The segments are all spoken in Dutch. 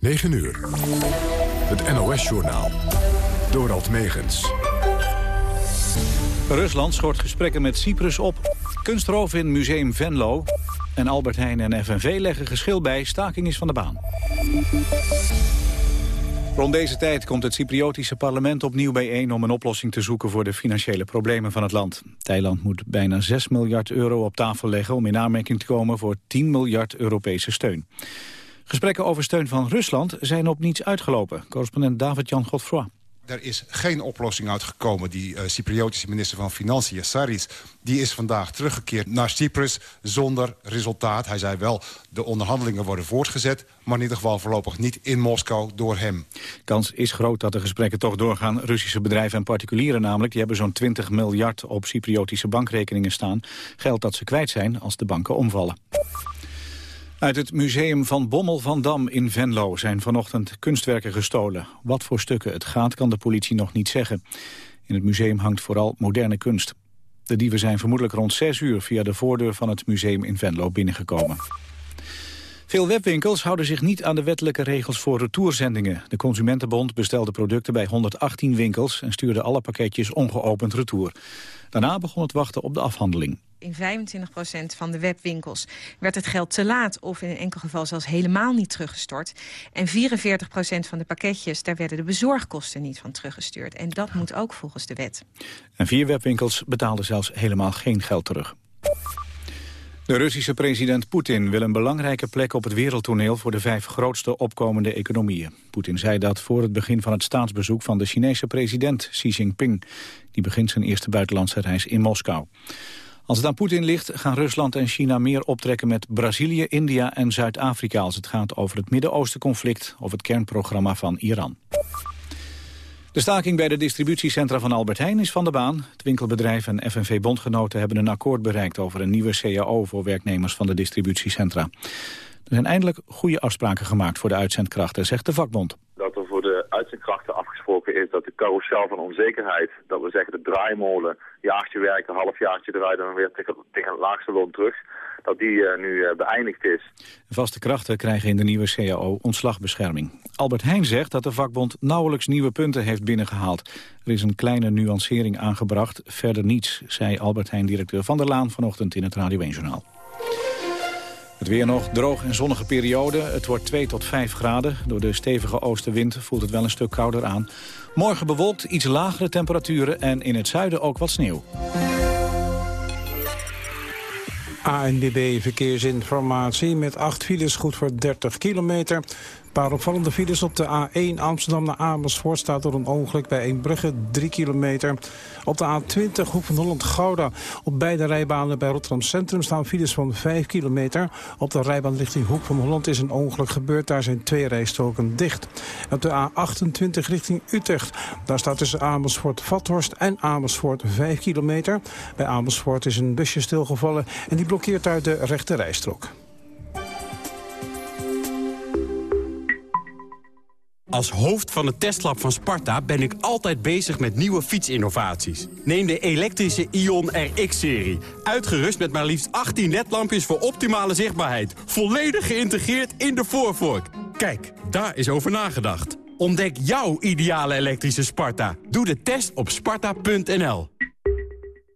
9 uur. Het NOS-journaal. Dorald Megens. Rusland schort gesprekken met Cyprus op. Kunstroof in Museum Venlo. En Albert Heijn en FNV leggen geschil bij. Staking is van de baan. Rond deze tijd komt het Cypriotische parlement opnieuw bijeen... om een oplossing te zoeken voor de financiële problemen van het land. Thailand moet bijna 6 miljard euro op tafel leggen... om in aanmerking te komen voor 10 miljard Europese steun. Gesprekken over steun van Rusland zijn op niets uitgelopen. Correspondent David-Jan Godfroy. Er is geen oplossing uitgekomen. Die uh, Cypriotische minister van Financiën, Saris, die is vandaag teruggekeerd naar Cyprus zonder resultaat. Hij zei wel, de onderhandelingen worden voortgezet... maar in ieder geval voorlopig niet in Moskou door hem. Kans is groot dat de gesprekken toch doorgaan. Russische bedrijven en particulieren namelijk... die hebben zo'n 20 miljard op Cypriotische bankrekeningen staan. Geld dat ze kwijt zijn als de banken omvallen. Uit het museum van Bommel van Dam in Venlo zijn vanochtend kunstwerken gestolen. Wat voor stukken het gaat kan de politie nog niet zeggen. In het museum hangt vooral moderne kunst. De dieven zijn vermoedelijk rond 6 uur via de voordeur van het museum in Venlo binnengekomen. Veel webwinkels houden zich niet aan de wettelijke regels voor retourzendingen. De Consumentenbond bestelde producten bij 118 winkels... en stuurde alle pakketjes ongeopend retour. Daarna begon het wachten op de afhandeling in 25% van de webwinkels werd het geld te laat... of in een enkel geval zelfs helemaal niet teruggestort. En 44% van de pakketjes, daar werden de bezorgkosten niet van teruggestuurd. En dat moet ook volgens de wet. En vier webwinkels betaalden zelfs helemaal geen geld terug. De Russische president Poetin wil een belangrijke plek op het wereldtoneel voor de vijf grootste opkomende economieën. Poetin zei dat voor het begin van het staatsbezoek van de Chinese president Xi Jinping. Die begint zijn eerste buitenlandse reis in Moskou. Als het aan Poetin ligt, gaan Rusland en China meer optrekken met Brazilië, India en Zuid-Afrika als het gaat over het Midden-Oosten-conflict of het kernprogramma van Iran. De staking bij de distributiecentra van Albert Heijn is van de baan. Het winkelbedrijf en FNV-bondgenoten hebben een akkoord bereikt over een nieuwe CAO voor werknemers van de distributiecentra. Er zijn eindelijk goede afspraken gemaakt voor de uitzendkrachten, zegt de vakbond. Dat er voor de uitzendkrachten afgesproken is dat de carousel van onzekerheid, dat we zeggen de draaimolen, jaartje werken, halfjaartje eruit en weer tegen, tegen het laagste loon terug, dat die uh, nu uh, beëindigd is. Vaste krachten krijgen in de nieuwe CAO ontslagbescherming. Albert Heijn zegt dat de vakbond nauwelijks nieuwe punten heeft binnengehaald. Er is een kleine nuancering aangebracht, verder niets, zei Albert Heijn-directeur Van der Laan vanochtend in het Radio 1-journaal. Het weer nog, droog en zonnige periode. Het wordt 2 tot 5 graden. Door de stevige oostenwind voelt het wel een stuk kouder aan. Morgen bewolkt, iets lagere temperaturen en in het zuiden ook wat sneeuw. ANBB Verkeersinformatie met 8 files goed voor 30 kilometer. Paar opvallende files op de A1 Amsterdam naar Amersfoort... staat door een ongeluk bij Eembrugge, 3 kilometer. Op de A20 Hoek van Holland-Gouda. Op beide rijbanen bij Rotterdam Centrum staan files van 5 kilometer. Op de rijbaan richting Hoek van Holland is een ongeluk gebeurd. Daar zijn twee rijstroken dicht. Op de A28 richting Utrecht. Daar staat tussen Amersfoort-Vathorst en Amersfoort 5 kilometer. Bij Amersfoort is een busje stilgevallen en die blokkeert daar de rechte rijstrook. Als hoofd van het testlab van Sparta ben ik altijd bezig met nieuwe fietsinnovaties. Neem de elektrische Ion RX-serie. Uitgerust met maar liefst 18 ledlampjes voor optimale zichtbaarheid. Volledig geïntegreerd in de voorvork. Kijk, daar is over nagedacht. Ontdek jouw ideale elektrische Sparta. Doe de test op sparta.nl.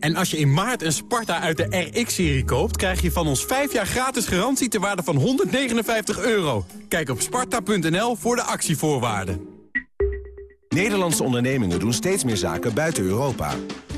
En als je in maart een Sparta uit de RX-serie koopt... krijg je van ons 5 jaar gratis garantie ter waarde van 159 euro. Kijk op sparta.nl voor de actievoorwaarden. Nederlandse ondernemingen doen steeds meer zaken buiten Europa.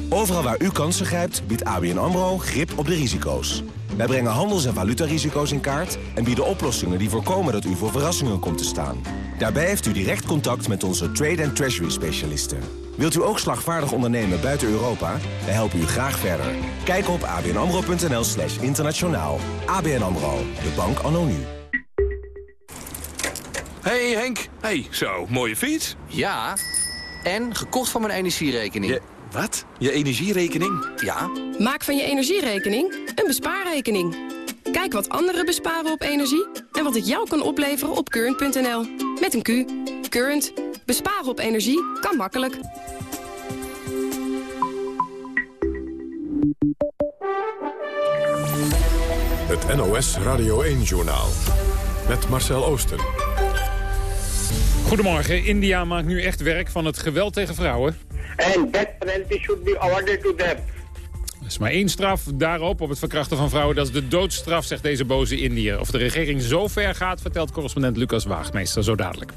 Overal waar u kansen grijpt, biedt ABN AMRO grip op de risico's. Wij brengen handels- en valutarisico's in kaart... en bieden oplossingen die voorkomen dat u voor verrassingen komt te staan. Daarbij heeft u direct contact met onze trade- en treasury-specialisten. Wilt u ook slagvaardig ondernemen buiten Europa? Wij helpen u graag verder. Kijk op abnamro.nl slash internationaal. ABN AMRO, de bank anno nu. Hey Henk. Hey, zo, mooie fiets. Ja, en gekocht van mijn energierekening. Je, wat? Je energierekening? Ja. Maak van je energierekening een bespaarrekening. Kijk wat anderen besparen op energie en wat het jou kan opleveren op current.nl. Met een Q. Current. Besparen op energie kan makkelijk. Het NOS Radio 1-journaal. Met Marcel Oosten. Goedemorgen. India maakt nu echt werk van het geweld tegen vrouwen. And that penalty should be awarded to them. Er is maar één straf daarop, op het verkrachten van vrouwen. Dat is de doodstraf, zegt deze boze Indiër. Of de regering zo ver gaat, vertelt correspondent Lucas Waagmeester zo dadelijk.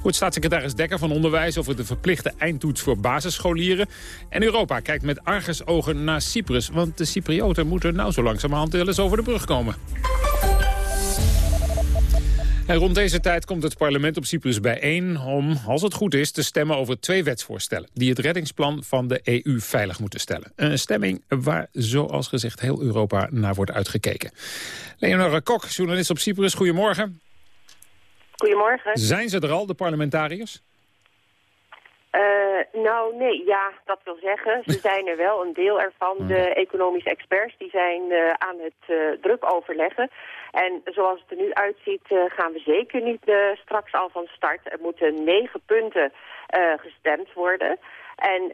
Goed, staatssecretaris Dekker van Onderwijs over de verplichte eindtoets voor basisscholieren. En Europa kijkt met argusogen naar Cyprus. Want de Cyprioten moeten nou zo langzamerhand wel eens over de brug komen. En rond deze tijd komt het parlement op Cyprus bijeen om, als het goed is, te stemmen over twee wetsvoorstellen die het reddingsplan van de EU veilig moeten stellen. Een stemming waar, zoals gezegd, heel Europa naar wordt uitgekeken. Leonora Kok, journalist op Cyprus, goedemorgen. Goedemorgen. Zijn ze er al, de parlementariërs? Uh, nou, nee, ja, dat wil zeggen. Ze zijn er wel, een deel ervan. De economische experts die zijn uh, aan het uh, druk overleggen. En zoals het er nu uitziet gaan we zeker niet straks al van start. Er moeten negen punten gestemd worden. En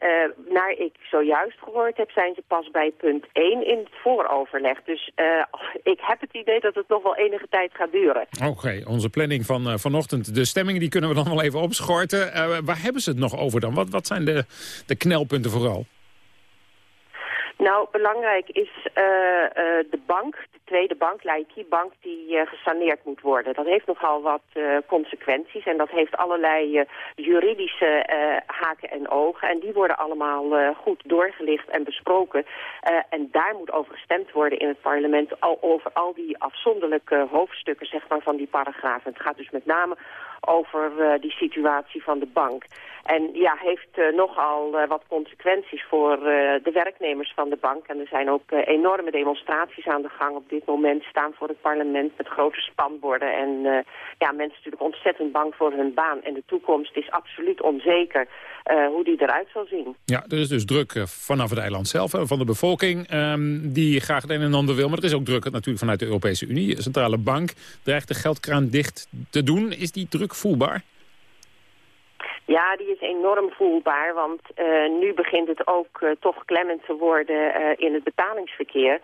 naar ik zojuist gehoord heb, zijn ze pas bij punt 1 in het vooroverleg. Dus ik heb het idee dat het nog wel enige tijd gaat duren. Oké, onze planning van vanochtend. De stemmingen die kunnen we dan wel even opschorten. waar hebben ze het nog over dan? Wat, wat zijn de, de knelpunten vooral? Nou, belangrijk is uh, uh, de bank, de tweede bank, Laiki Bank, die uh, gesaneerd moet worden. Dat heeft nogal wat consequenties en dat heeft allerlei juridische haken en ogen. En die worden allemaal goed doorgelicht en besproken. en daar moet over gestemd worden in het parlement al over al die afzonderlijke hoofdstukken zeg maar, van die paragrafen. Het gaat dus met name over uh, die situatie van de bank. En ja, heeft uh, nogal uh, wat consequenties voor de werknemers van de bank. En er zijn ook enorme demonstraties aan de gang op dit moment. Staan voor het parlement met grote spanborden. En ja, mensen natuurlijk ontzettend bang voor hun baan. En de toekomst is absoluut onzeker hoe die eruit zal zien. Ja, er is dus druk vanaf het eiland zelf, van de bevolking. Um, die graag het een en ander wil. Maar er is ook druk natuurlijk vanuit de Europese Unie. De centrale bank dreigt de geldkraan dicht te doen. Is die druk voelbaar? Ja, die is enorm voelbaar, want uh, nu begint het ook uh, toch klemmend te worden uh, in het betalingsverkeer.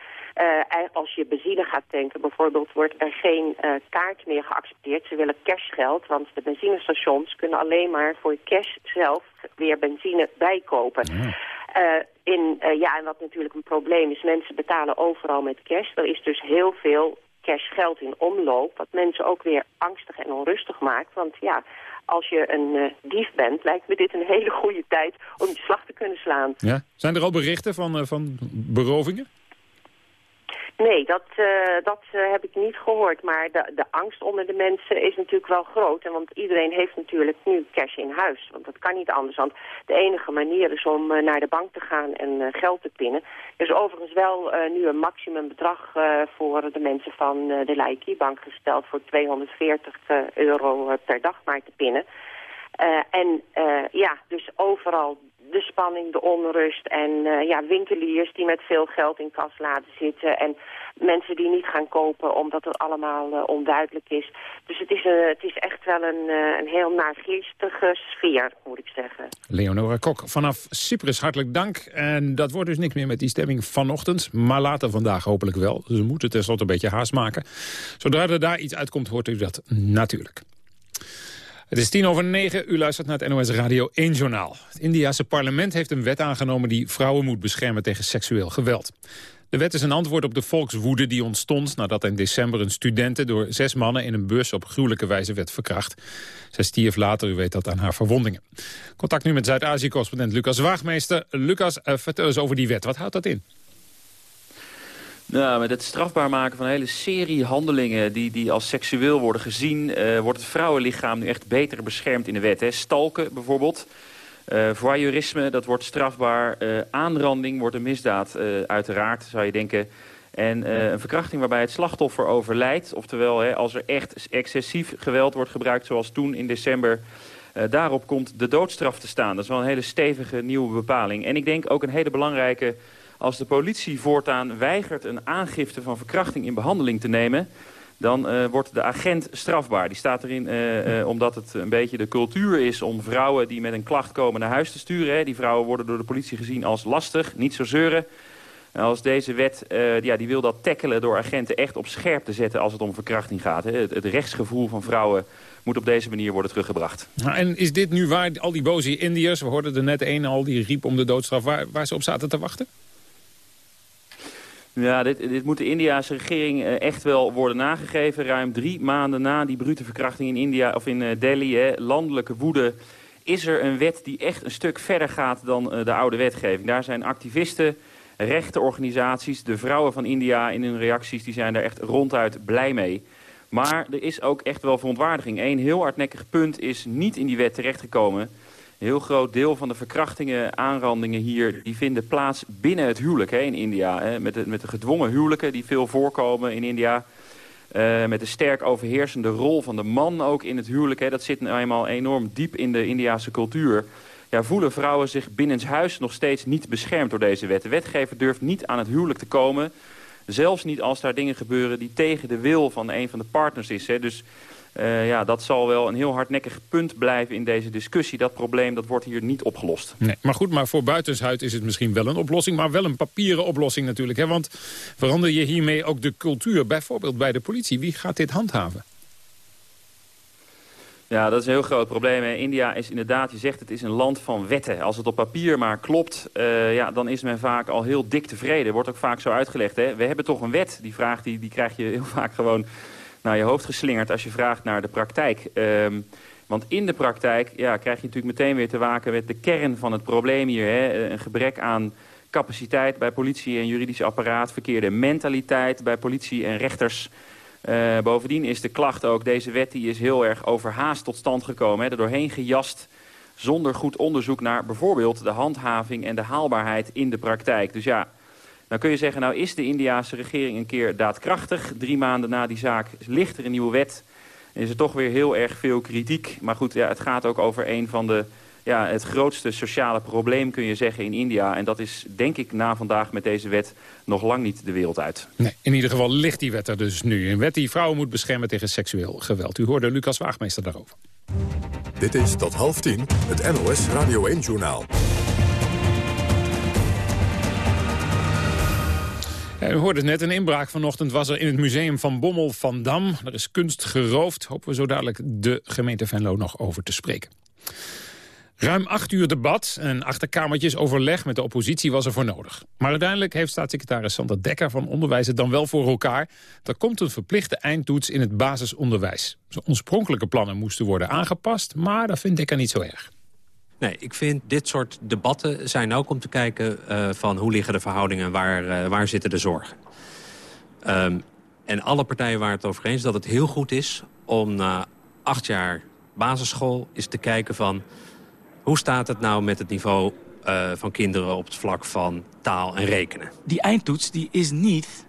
als je benzine gaat tanken bijvoorbeeld, wordt er geen kaart meer geaccepteerd. Ze willen cashgeld, want de benzinestations kunnen alleen maar voor cash zelf weer benzine bijkopen. Ja. in, ja, en wat natuurlijk een probleem is, mensen betalen overal met cash. Er is dus heel veel cashgeld in omloop, wat mensen ook weer angstig en onrustig maakt. Want ja, als je een uh, dief bent, lijkt me dit een hele goede tijd om je slag te kunnen slaan. Ja? Zijn er al berichten van, uh, van berovingen? Nee, dat, uh, dat uh, heb ik niet gehoord. Maar de, de angst onder de mensen is natuurlijk wel groot. En want iedereen heeft natuurlijk nu cash in huis. Want dat kan niet anders. Want de enige manier is om uh, naar de bank te gaan en geld te pinnen. Er is overigens wel nu een maximumbedrag voor de mensen van de Laiki-bank gesteld... voor 240 euro per dag maar te pinnen. en ja, dus overal de spanning, de onrust en uh, ja, winkeliers die met veel geld in kas laten zitten. En mensen die niet gaan kopen omdat het allemaal uh, onduidelijk is. Dus het is, uh, het is echt wel een, een heel naargeestige sfeer, moet ik zeggen. Leonora Kok vanaf Cyprus, hartelijk dank. En dat wordt dus niks meer met die stemming vanochtend. Maar later vandaag hopelijk wel. Ze moeten tenslotte een beetje haast maken. Zodra er daar iets uitkomt, hoort u dat natuurlijk. Het is tien over negen. U luistert naar het NOS Radio 1 Journaal. Het Indiase parlement heeft een wet aangenomen die vrouwen moet beschermen tegen seksueel geweld. De wet is een antwoord op de volkswoede die ontstond nadat in december een studente door zes mannen in een bus op gruwelijke wijze werd verkracht. Zij stierf later, u weet dat, aan haar verwondingen. Contact nu met Zuid-Azië-correspondent Lucas Waagmeester. Lucas, uh, vertel eens over die wet. Wat houdt dat in? Nou, met het strafbaar maken van een hele serie handelingen die, die als seksueel worden gezien... Uh, wordt het vrouwenlichaam nu echt beter beschermd in de wet. Hè. Stalken bijvoorbeeld, uh, voyeurisme, dat wordt strafbaar. Uh, aanranding wordt een misdaad, uiteraard, zou je denken. En een verkrachting waarbij het slachtoffer overlijdt. Oftewel, hè, als er echt excessief geweld wordt gebruikt, zoals toen in december... daarop komt de doodstraf te staan. Dat is wel een hele stevige nieuwe bepaling. En ik denk ook een hele belangrijke... als de politie voortaan weigert een aangifte van verkrachting in behandeling te nemen dan uh, wordt de agent strafbaar. Die staat erin uh, uh, omdat het een beetje de cultuur is om vrouwen die met een klacht komen naar huis te sturen. Hè. Die vrouwen worden door de politie gezien als lastig, niet zo zeuren. En als deze wet, ja, die wil dat tackelen door agenten echt op scherp te zetten als het om verkrachting gaat. Hè. Het, het, rechtsgevoel van vrouwen moet op deze manier worden teruggebracht. Nou, en is dit nu waar al die boze Indiërs, we hoorden er net een al, die riep om de doodstraf, waar, waar ze op zaten te wachten? Ja, dit, dit moet de Indiase regering eh, echt wel worden nagegeven. Ruim drie maanden na die brute verkrachting in India of in eh, Delhi, hè, landelijke woede, is er een wet die echt een stuk verder gaat dan uh, de oude wetgeving. Daar zijn activisten, rechtenorganisaties, de vrouwen van India in hun reacties, die zijn daar echt ronduit blij mee. Maar er is ook echt wel verontwaardiging. Eén heel hardnekkig punt is niet in die wet terechtgekomen. Een heel groot deel van de verkrachtingen, aanrandingen hier... die vinden plaats binnen het huwelijk hè, in India. Hè, met, de, met de gedwongen huwelijken die veel voorkomen in India. Uh, met de sterk overheersende rol van de man ook in het huwelijk. Hè, dat zit nou eenmaal enorm diep in de Indiase cultuur. Ja, voelen vrouwen zich binnenshuis nog steeds niet beschermd door deze wet. De wetgever durft niet aan het huwelijk te komen... Zelfs niet als daar dingen gebeuren die tegen de wil van een van de partners is. Hè. Dus uh, ja, dat zal wel een heel hardnekkig punt blijven in deze discussie. Dat probleem dat wordt hier niet opgelost. Nee, maar goed, maar voor buitenshuid is het misschien wel een oplossing... maar wel een papieren oplossing natuurlijk. Hè? Want verander je hiermee ook de cultuur, bijvoorbeeld bij de politie? Wie gaat dit handhaven? Ja, dat is een heel groot probleem. India is inderdaad, je zegt het is een land van wetten. Als het op papier maar klopt, uh, ja, dan is men vaak al heel dik tevreden. Wordt ook vaak zo uitgelegd. Hè? We hebben toch een wet. Die vraag die, die krijg je heel vaak gewoon naar je hoofd geslingerd als je vraagt naar de praktijk. Um, want in de praktijk ja, krijg je natuurlijk meteen weer te maken met de kern van het probleem hier. Hè? Een gebrek aan capaciteit bij politie en juridisch apparaat, verkeerde mentaliteit bij politie en rechters. Uh, bovendien is de klacht ook, deze wet die is heel erg overhaast tot stand gekomen. Hè? Er doorheen gejast zonder goed onderzoek naar bijvoorbeeld de handhaving en de haalbaarheid in de praktijk. Dus ja, dan kun je zeggen, nou is de Indiaanse regering een keer daadkrachtig. Drie maanden na die zaak ligt er een nieuwe wet. En is er toch weer heel erg veel kritiek. Maar goed, ja, het gaat ook over een van de... Ja, het grootste sociale probleem kun je zeggen in India. En dat is denk ik na vandaag met deze wet nog lang niet de wereld uit. Nee, in ieder geval ligt die wet er dus nu. Een wet die vrouwen moet beschermen tegen seksueel geweld. U hoorde Lucas Waagmeester daarover. Dit is tot half tien het NOS Radio 1-journaal. U hoorde het net, een inbraak vanochtend was er in het museum van Bommel van Dam. Er is kunst geroofd. Hopen we zo dadelijk de gemeente Venlo nog over te spreken. Ruim acht uur debat en achterkamertjes overleg met de oppositie was er voor nodig. Maar uiteindelijk heeft staatssecretaris Sander Dekker van Onderwijs het dan wel voor elkaar. Er komt een verplichte eindtoets in het basisonderwijs. Zijn oorspronkelijke plannen moesten worden aangepast, maar dat vindt Dekker niet zo erg. Nee, ik vind dit soort debatten zijn ook om te kijken uh, van hoe liggen de verhoudingen en waar, uh, waar zitten de zorgen. Um, en alle partijen waren het over eens dat het heel goed is om na acht jaar basisschool eens te kijken van hoe staat het nou met het niveau uh, van kinderen op het vlak van taal en rekenen. Die eindtoets die is niet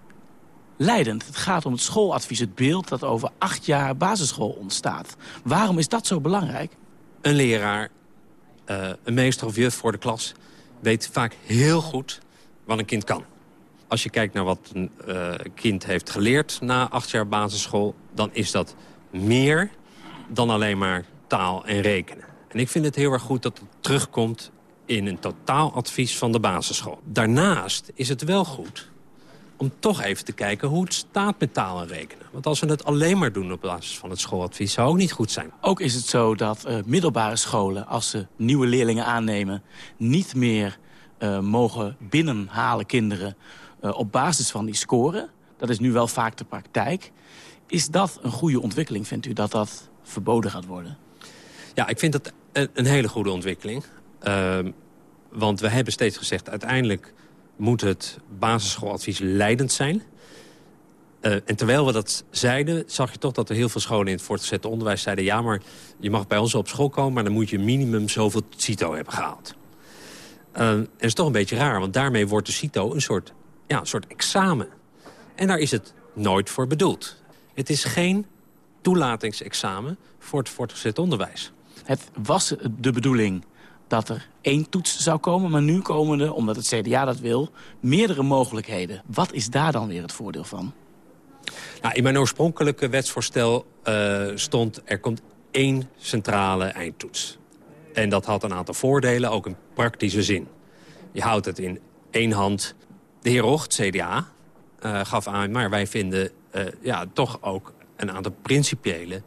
leidend. Het gaat om het schooladvies, het beeld dat over acht jaar basisschool ontstaat. Waarom is dat zo belangrijk? Een leraar uh, een meester of juf voor de klas weet vaak heel goed wat een kind kan. Als je kijkt naar wat een uh, kind heeft geleerd na acht jaar basisschool... dan is dat meer dan alleen maar taal en rekenen. En ik vind het heel erg goed dat het terugkomt in een totaaladvies van de basisschool. Daarnaast is het wel goed om toch even te kijken hoe het staat met taal en rekenen. Want als we het alleen maar doen op basis van het schooladvies... zou ook niet goed zijn. Ook is het zo dat uh, middelbare scholen, als ze nieuwe leerlingen aannemen... niet meer uh, mogen binnenhalen kinderen uh, op basis van die score. Dat is nu wel vaak de praktijk. Is dat een goede ontwikkeling, vindt u, dat dat verboden gaat worden? Ja, ik vind dat een, een hele goede ontwikkeling. Ehm, want we hebben steeds gezegd, uiteindelijk moet het basisschooladvies leidend zijn. Uh, en terwijl we dat zeiden, zag je toch dat er heel veel scholen in het voortgezet onderwijs zeiden... ja, maar je mag bij ons op school komen, maar dan moet je minimum zoveel CITO hebben gehaald. Uh, en dat is toch een beetje raar, want daarmee wordt de CITO een soort, ja, een soort examen. En daar is het nooit voor bedoeld. Het is geen toelatingsexamen voor het voortgezet onderwijs. Het was de bedoeling dat er één toets zou komen. Maar nu komen er, omdat het CDA dat wil, meerdere mogelijkheden. Wat is daar dan weer het voordeel van? Nou, in mijn oorspronkelijke wetsvoorstel uh, stond... er komt één centrale eindtoets. En dat had een aantal voordelen, ook in praktische zin. Je houdt het in één hand. De heer Rocht, CDA, uh, gaf aan... maar wij vinden uh, ja, toch ook een aantal principiële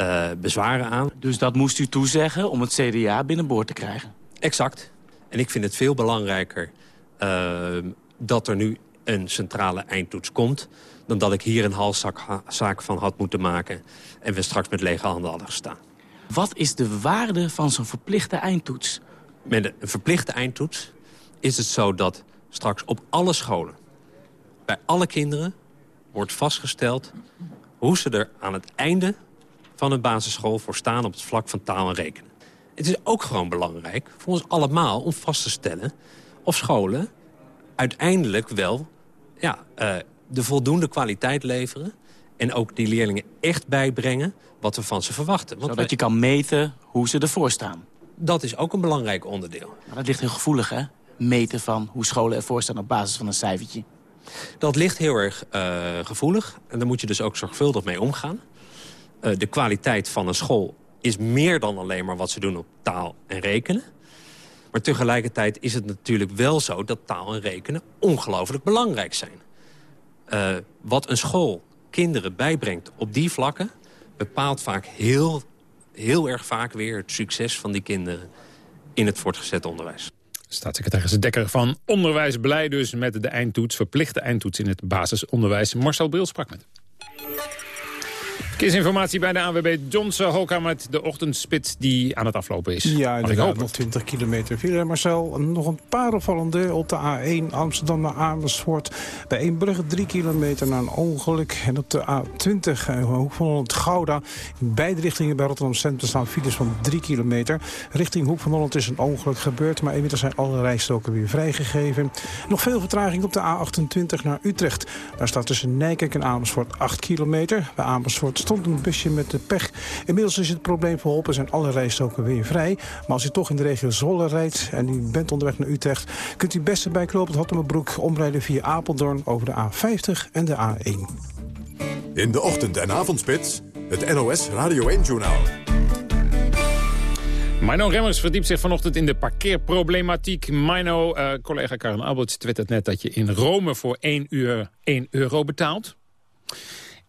uh, bezwaren aan. Dus dat moest u toezeggen om het CDA binnenboord te krijgen? Exact. En ik vind het veel belangrijker dat er nu een centrale eindtoets komt... dan dat ik hier een halszaak van had moeten maken... en we straks met lege handen hadden gestaan. Wat is de waarde van zo'n verplichte eindtoets? Met een verplichte eindtoets is het zo dat straks op alle scholen... bij alle kinderen wordt vastgesteld hoe ze er aan het einde van een basisschool voor staan op het vlak van taal en rekenen. Het is ook gewoon belangrijk voor ons allemaal om vast te stellen of scholen uiteindelijk wel ja, uh, de voldoende kwaliteit leveren... en ook die leerlingen echt bijbrengen wat we van ze verwachten. Want Zodat je kan meten hoe ze ervoor staan. Dat is ook een belangrijk onderdeel. Maar dat ligt heel gevoelig, hè? Meten van hoe scholen ervoor staan op basis van een cijfertje. Dat ligt heel erg uh, gevoelig. En daar moet je dus ook zorgvuldig mee omgaan. Uh, de kwaliteit van een school is meer dan alleen maar wat ze doen op taal en rekenen. Maar tegelijkertijd is het natuurlijk wel zo dat taal en rekenen ongelooflijk belangrijk zijn. Uh, wat een school kinderen bijbrengt op die vlakken... bepaalt vaak heel, heel erg vaak weer het succes van die kinderen in het voortgezet onderwijs. Staatssecretaris Dekker van Onderwijs blij dus met de eindtoets, verplichte eindtoets in het basisonderwijs. Marcel Bril sprak met Verkeersinformatie bij de ANWB Johnson Hoka met de ochtendspits die aan het aflopen is. Ja, inderdaad, nog 20 kilometer file. Marcel, nog een paar opvallende op de A1 Amsterdam naar Amersfoort. Bij Eembrugge 3 kilometer na een ongeluk. En op de A20 eh, Hoek van Holland Gouda. In beide richtingen bij Rotterdam Centrum staan files van 3 kilometer. Richting Hoek van Holland is een ongeluk gebeurd. Maar inmiddels zijn alle rijstoken weer vrijgegeven. Nog veel vertraging op de A28 naar Utrecht. Daar staat tussen Nijkerk en Amersfoort 8 kilometer. Bij Amersfoort stond een busje met de pech. Inmiddels is het probleem verholpen, zijn alle rijstroken weer vrij. Maar als u toch in de regio Zwolle rijdt en u bent onderweg naar Utrecht... kunt u best bij Knoopend Hottemerbroek omrijden via Apeldoorn over de A50 en de A1. In de ochtend- en avondspits, het NOS Radio 1-journaal. Mino Remmers verdiept zich vanochtend in de parkeerproblematiek. Mino, uh, collega Karen Alberts twittert net dat je in Rome voor 1 uur 1 euro betaalt.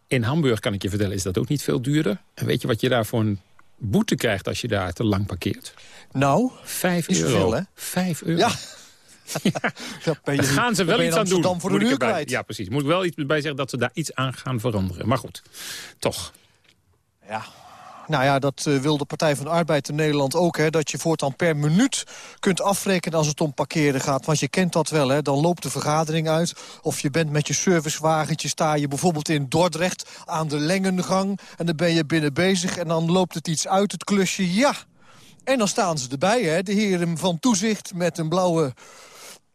In Hamburg, kan ik je vertellen, is dat ook niet veel duurder. En weet je wat je daar voor een boete krijgt als je daar te lang parkeert? Nou, Vijf euro. Veel, hè? Vijf euro. Ja. ja Daar gaan ze wel iets aan doen. Voor een uur kwijt. Ja, precies. Moet wel iets bij zeggen dat ze daar iets aan gaan veranderen. Maar goed, toch. Ja, nou ja, dat uh, wil de Partij van de Arbeid in Nederland ook. Hè, dat je voortaan per minuut kunt afrekenen als het om parkeren gaat. Want je kent dat wel, hè, dan loopt de vergadering uit. Of je bent met je servicewagentje, sta je bijvoorbeeld in Dordrecht aan de Lengengang. En dan ben je binnen bezig en dan loopt het iets uit, het klusje. Ja, en dan staan ze erbij, hè, de heren van toezicht met een blauwe,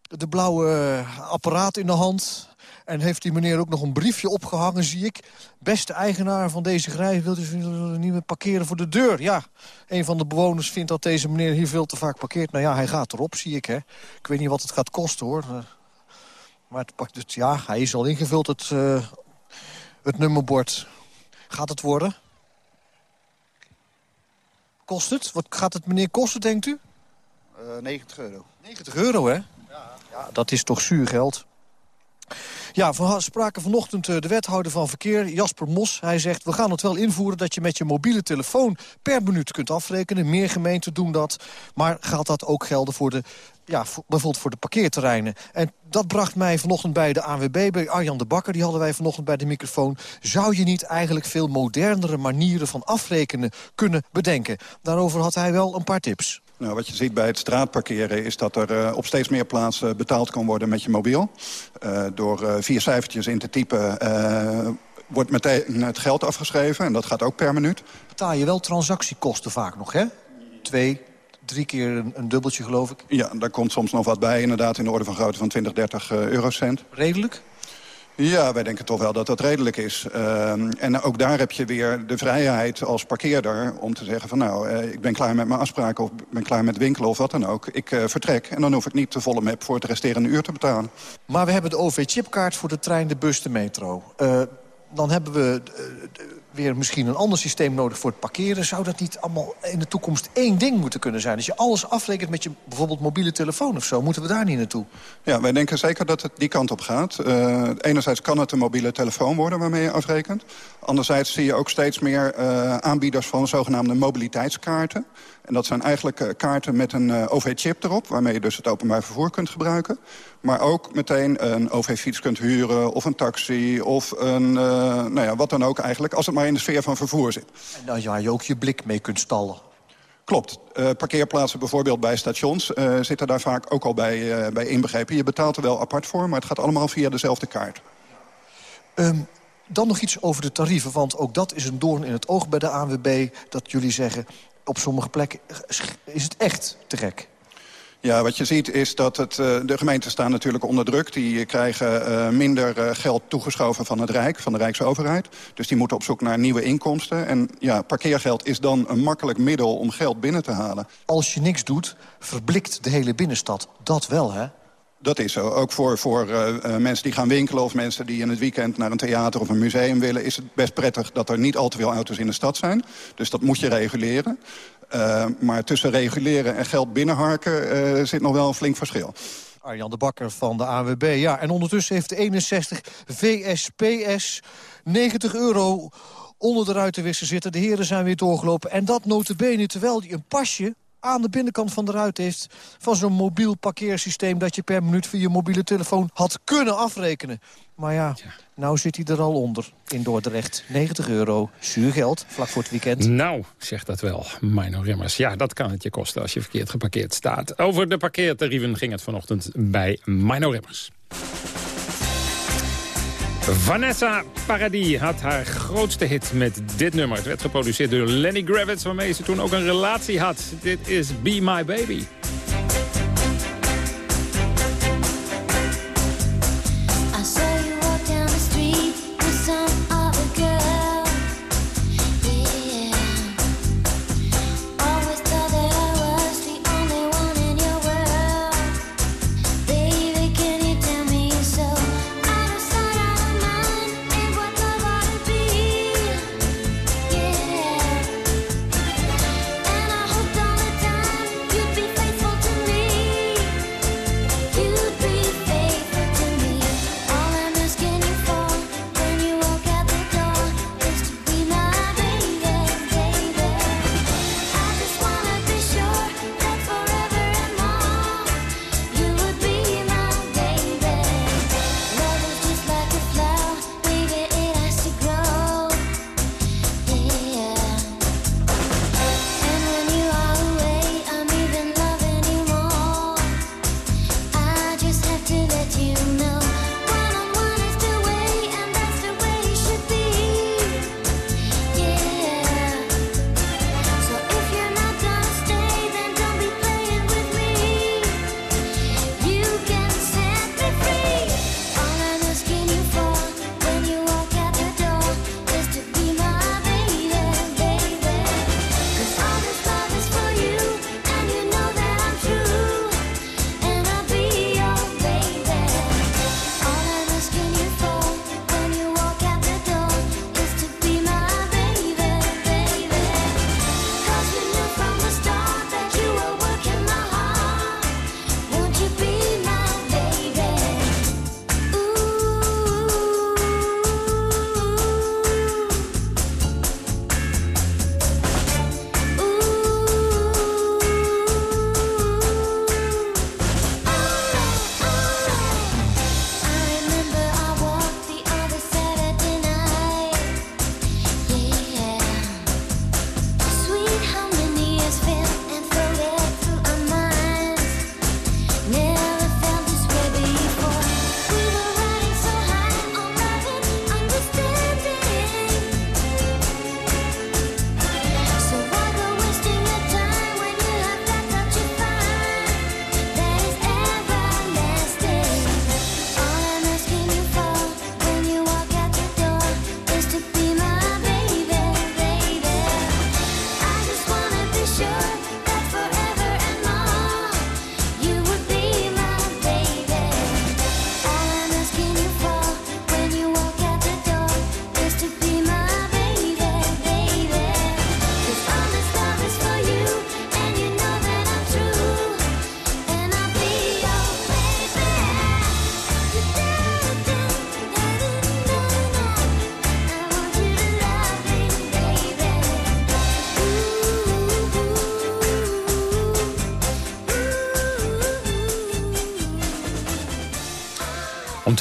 de blauwe apparaat in de hand... En heeft die meneer ook nog een briefje opgehangen, zie ik. Beste eigenaar van deze grij, wilt u niet meer parkeren voor de deur? Ja, een van de bewoners vindt dat deze meneer hier veel te vaak parkeert. Nou ja, hij gaat erop, zie ik, hè. Ik weet niet wat het gaat kosten, hoor. Maar het, het, ja, hij is al ingevuld, het, uh, het nummerbord. Gaat het worden? Kost het? Wat gaat het meneer kosten, denkt u? Uh, 90 euro. 90 euro, hè? Ja. ja dat is toch zuur geld. Ja, we spraken vanochtend de wethouder van verkeer, Jasper Mos. Hij zegt, we gaan het wel invoeren dat je met je mobiele telefoon per minuut kunt afrekenen. Meer gemeenten doen dat. Maar gaat dat ook gelden voor de, ja, voor, bijvoorbeeld voor de parkeerterreinen? En dat bracht mij vanochtend bij de ANWB, bij Arjan de Bakker. Die hadden wij vanochtend bij de microfoon. Zou je niet eigenlijk veel modernere manieren van afrekenen kunnen bedenken? Daarover had hij wel een paar tips. Nou, wat je ziet bij het straatparkeren is dat er uh, op steeds meer plaatsen betaald kan worden met je mobiel. Uh, door uh, vier cijfertjes in te typen wordt meteen het geld afgeschreven en dat gaat ook per minuut. Betaal je wel transactiekosten vaak nog, hè? Twee, drie keer een, een, dubbeltje, geloof ik. Ja, daar komt soms nog wat bij, inderdaad in de orde van grootte van 20, 30 eurocent. Redelijk? Ja, wij denken toch wel dat dat redelijk is. Uh, en ook daar heb je weer de vrijheid als parkeerder om te zeggen van... nou, uh, ik ben klaar met mijn afspraken of ben klaar met winkelen of wat dan ook. Ik uh, vertrek en dan hoef ik niet de volle map voor het resterende uur te betalen. Maar we hebben de OV-chipkaart voor de trein, de bus, de metro. Uh, dan hebben we weer misschien een ander systeem nodig voor het parkeren. Zou dat niet allemaal in de toekomst één ding moeten kunnen zijn? Als je alles afrekent met je bijvoorbeeld mobiele telefoon of zo... moeten we daar niet naartoe? Ja, wij denken zeker dat het die kant op gaat. Uh, enerzijds kan het een mobiele telefoon worden waarmee je afrekent. Anderzijds zie je ook steeds meer uh, aanbieders van zogenaamde mobiliteitskaarten. En dat zijn eigenlijk uh, kaarten met een uh, OV-chip erop... waarmee je dus het openbaar vervoer kunt gebruiken. Maar ook meteen een OV-fiets kunt huren of een taxi of een, uh, nou ja, wat dan ook eigenlijk... als het maar in de sfeer van vervoer zit. En waar je ook je blik mee kunt stallen. Klopt. Uh, parkeerplaatsen bijvoorbeeld bij stations uh, zitten daar vaak ook al bij, bij inbegrepen. Je betaalt er wel apart voor, maar het gaat allemaal via dezelfde kaart. Um, dan nog iets over de tarieven, want ook dat is een doorn in het oog bij de ANWB... dat jullie zeggen, op sommige plekken is het echt te gek. Ja, wat je ziet is dat het, uh, de gemeenten staan natuurlijk onder druk. Die krijgen uh, minder uh, geld toegeschoven van het Rijk, van de Rijksoverheid. Dus die moeten op zoek naar nieuwe inkomsten. En ja, parkeergeld is dan een makkelijk middel om geld binnen te halen. Als je niks doet, verblikt de hele binnenstad. Dat wel, hè? Dat is zo. Ook voor, voor uh, mensen die gaan winkelen... of mensen die in het weekend naar een theater of een museum willen... is het best prettig dat er niet al te veel auto's in de stad zijn. Dus dat moet je reguleren. Uh, maar tussen reguleren en geld binnenharken zit nog wel een flink verschil. Arjan de Bakker van de AWB. Ja, en ondertussen heeft de 61 VSPS 90 euro onder de ruitenwisser zitten. De heren zijn weer doorgelopen. En dat notabene terwijl hij een pasje aan de binnenkant van de ruit heeft... van zo'n mobiel parkeersysteem dat je per minuut via je mobiele telefoon had kunnen afrekenen. Maar ja, nou zit hij er al onder in Dordrecht. 90 euro, zuur geld, vlak voor het weekend. Nou, zegt dat wel, Mino Rimmers. Ja, dat kan het je kosten als je verkeerd geparkeerd staat. Over de parkeertarieven ging het vanochtend bij Mino Rimmers. Vanessa Paradis had haar grootste hit met dit nummer. Het werd geproduceerd door Lenny Gravitz, waarmee ze toen ook een relatie had. Dit is Be My Baby.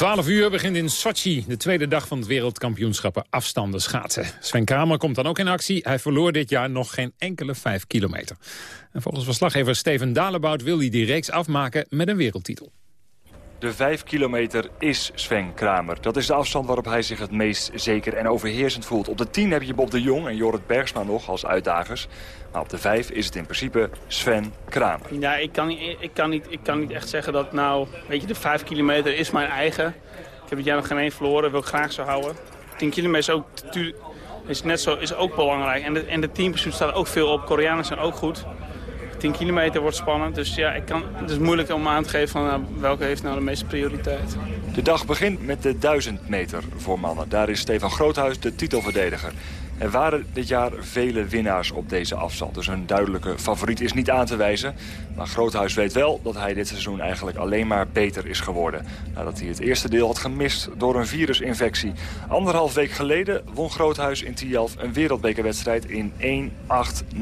12 uur begint in Sochi de tweede dag van het wereldkampioenschappen afstanden schaatsen. Sven Kramer komt dan ook in actie. Hij verloor dit jaar nog geen enkele 5 kilometer. En volgens verslaggever Steven Dalebout wil hij die reeks afmaken met een wereldtitel. De 5 kilometer is Sven Kramer. Dat is de afstand waarop hij zich het meest zeker en overheersend voelt. Op de 10 heb je Bob de Jong en Jorrit Bergsma nog als uitdagers. Maar op de 5 is het in principe Sven Kramer. Ja, ik kan, niet, ik, kan niet, ik kan niet echt zeggen dat nou... Weet je, de 5 kilometer is mijn eigen. Ik heb het jaar nog geen één verloren, wil ik graag zo houden. 10 kilometer is ook, is net zo, is ook belangrijk. En de, en de staat ook veel op. Koreanen zijn ook goed. 10 kilometer wordt spannend. Dus ja, ik kan, het is moeilijk om aan te geven van nou, welke heeft nou de meeste prioriteit. De dag begint met de 1000 meter voor mannen. Daar is Stefan Groothuis de titelverdediger. Er waren dit jaar vele winnaars op deze afstand. Dus een duidelijke favoriet is niet aan te wijzen. Maar Groothuis weet wel dat hij dit seizoen eigenlijk alleen maar beter is geworden. Nadat hij het eerste deel had gemist door een virusinfectie. Anderhalf week geleden won Groothuis in Tialf een wereldbekerwedstrijd in 1.8.9.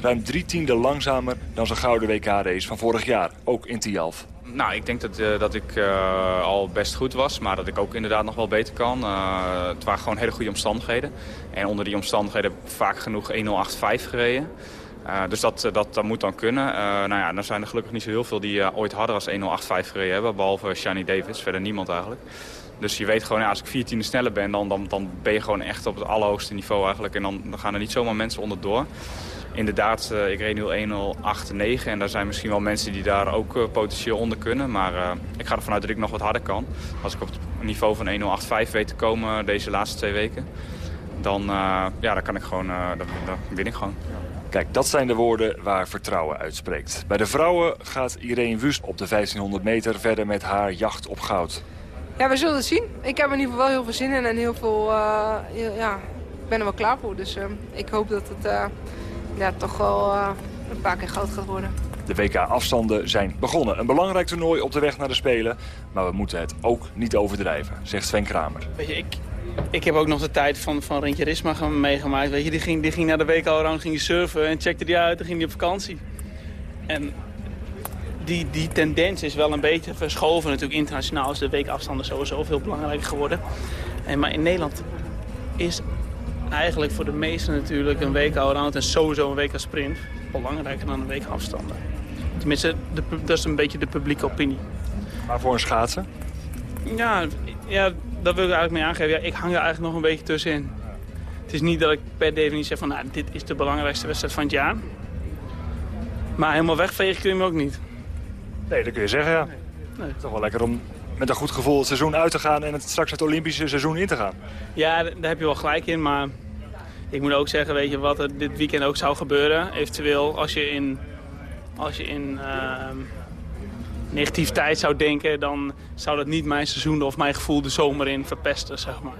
Ruim drie tiende langzamer dan zijn gouden WK-race van vorig jaar. Ook in Tialf. Nou, ik denk dat, uh, dat ik uh, al best goed was, maar dat ik ook inderdaad nog wel beter kan. Uh, het waren gewoon hele goede omstandigheden. En onder die omstandigheden vaak genoeg 1.08.5 gereden. dus dat, dat, dat moet dan kunnen. nou ja, dan zijn er gelukkig niet zo heel veel die ooit harder als 1.08.5 gereden hebben. Behalve Shani Davis, verder niemand eigenlijk. Dus je weet gewoon, als ik 14 sneller ben, dan, dan, dan ben je gewoon echt op het allerhoogste niveau eigenlijk. En dan, dan gaan er niet zomaar mensen onderdoor inderdaad, uh, ik reed nu 1.08.9 en daar zijn misschien wel mensen die daar ook uh, potentieel onder kunnen. Maar uh, ik ga ervan uit dat ik nog wat harder kan. Als ik op het niveau van 1.08.5 weet te komen deze laatste twee weken, dan, ja, dan kan ik gewoon, dan, dan, win ik gewoon. Kijk, dat zijn de woorden waar vertrouwen uitspreekt. Bij de vrouwen gaat Irene Wust op de 1500 meter verder met haar jacht op goud. Ja, we zullen het zien. Ik heb er in ieder geval wel heel veel zin in en heel veel, ja, ik ben er wel klaar voor. Dus ik hoop dat het ja, toch wel uh, een paar keer groot gaat worden. De WK-afstanden zijn begonnen. Een belangrijk toernooi op de weg naar de Spelen. Maar we moeten het ook niet overdrijven, zegt Sven Kramer. Weet je, ik, ik heb ook nog de tijd van, van Rintje Risma meegemaakt. Weet je, die, ging, die ging naar de WK round ging surfen en checkte die uit en ging die op vakantie. En die, die tendens is wel een beetje verschoven. Natuurlijk internationaal is de weekafstanden sowieso veel belangrijker geworden. En, maar in Nederland is eigenlijk voor de meesten natuurlijk een week allround en sowieso een week sprint belangrijker dan een week afstanden. Tenminste, de, dat is een beetje de publieke opinie. Maar voor een schaatsen? Ja, ja, daar wil ik eigenlijk mee aangeven. Ja, ik hang er eigenlijk nog een beetje tussenin. Het is niet dat ik per definitie zeg van nou, dit is de belangrijkste wedstrijd van het jaar. Maar helemaal wegvegen kun je hem ook niet. Nee, dat kun je zeggen, ja. Nee. Het is toch wel lekker om met een goed gevoel het seizoen uit te gaan... en het, straks het Olympische seizoen in te gaan. Ja, daar heb je wel gelijk in, maar ik moet ook zeggen, weet je, wat er dit weekend ook zou gebeuren. Eventueel als je in, als je in uh, negativiteit zou denken, dan zou dat niet mijn seizoen of mijn gevoel de zomer in verpesten, zeg maar.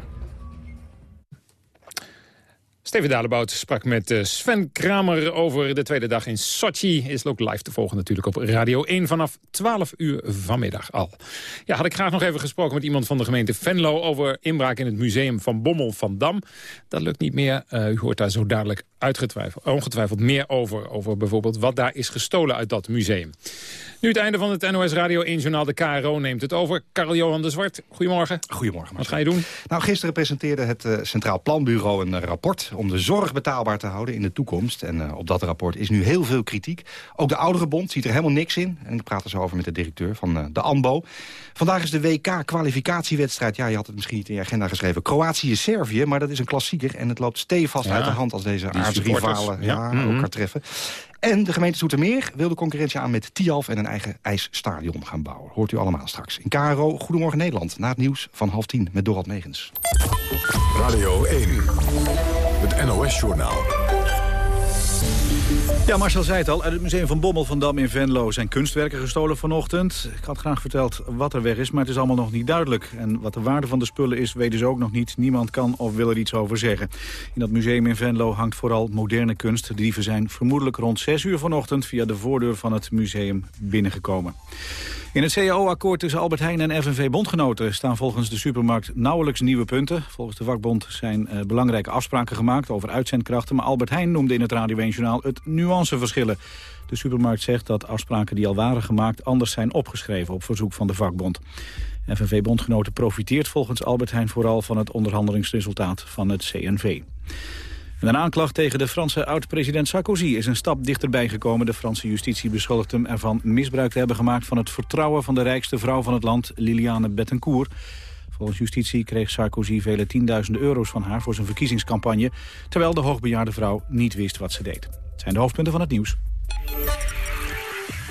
Steven Dalebout sprak met eh, Sven Kramer over de tweede dag in Sochi. Is ook live te volgen natuurlijk op Radio 1 vanaf 12 uur vanmiddag al. Ja, had ik graag nog even gesproken met iemand van de gemeente Venlo... over inbraak in het museum van Bommel van Dam. Dat lukt niet meer. Uh, u hoort daar zo dadelijk ongetwijfeld meer over. Over bijvoorbeeld wat daar is gestolen uit dat museum. Nu het einde van het NOS Radio 1-journaal. De KRO neemt het over. Karel-Johan de Zwart, goedemorgen. Goedemorgen. Wat ga je doen? Nou, gisteren presenteerde het uh, Centraal Planbureau een uh, rapport... om de zorg betaalbaar te houden in de toekomst. En uh, op dat rapport is nu heel veel kritiek. Ook de Ouderenbond ziet er helemaal niks in. En ik praat er zo over met de directeur van de ANBO. Vandaag is de WK-kwalificatiewedstrijd. Ja, je had het misschien niet in je agenda geschreven. Kroatië-Servië, maar dat is een klassieker. En het loopt stevast ja, uit de hand als deze aardsrivalen ja. ja, mm -hmm. elkaar treffen. En de gemeente Zoetermeer wil de concurrentie aan met Tialf en een eigen ijsstadion gaan bouwen. Hoort u allemaal straks. In KRO, Goedemorgen Nederland. Na het nieuws van half tien met Dorald Megens. Radio 1, het NOS-journaal. Ja, Marcel zei het al. Uit het museum van Bommel van Dam in Venlo zijn kunstwerken gestolen vanochtend. Ik had graag verteld wat er weg is, maar het is allemaal nog niet duidelijk. En wat de waarde van de spullen is, weten ze ook nog niet. Niemand kan of wil er iets over zeggen. In dat museum in Venlo hangt vooral moderne kunst. De dieven zijn vermoedelijk rond 6 uur vanochtend via de voordeur van het museum binnengekomen. In het CAO-akkoord tussen Albert Heijn en FNV-bondgenoten staan volgens de supermarkt nauwelijks nieuwe punten. Volgens de vakbond zijn uh, belangrijke afspraken gemaakt over uitzendkrachten. Maar Albert Heijn noemde in het Radio 1 Journaal het nuanceverschillen. De supermarkt zegt dat afspraken die al waren gemaakt anders zijn opgeschreven op verzoek van de vakbond. FNV-bondgenoten profiteert volgens Albert Heijn vooral van het onderhandelingsresultaat van het CNV. een aanklacht tegen de Franse oud-president Sarkozy is een stap dichterbij gekomen. De Franse justitie beschuldigt hem ervan misbruik te hebben gemaakt van het vertrouwen van de rijkste vrouw van het land, Liliane Bettencourt. Volgens justitie kreeg Sarkozy vele tienduizenden euro's van haar voor zijn verkiezingscampagne, terwijl de hoogbejaarde vrouw niet wist wat ze deed. Zijn de hoofdpunten van het nieuws.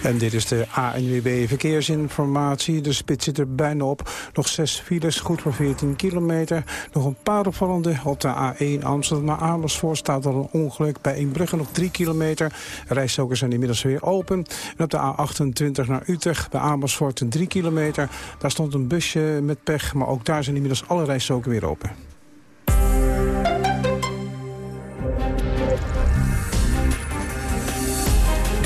En dit is de ANWB Verkeersinformatie. De spits zit er bijna op. Nog zes files, goed voor 14 kilometer. Nog een paar opvallende op de A1 Amsterdam naar Amersfoort... staat er een ongeluk bij Inbrugge, nog 3 kilometer. rijstokers zijn inmiddels weer open. En op de A28 naar Utrecht bij Amersfoort 3 kilometer. Daar stond een busje met pech, maar ook daar zijn inmiddels alle rijstoken weer open.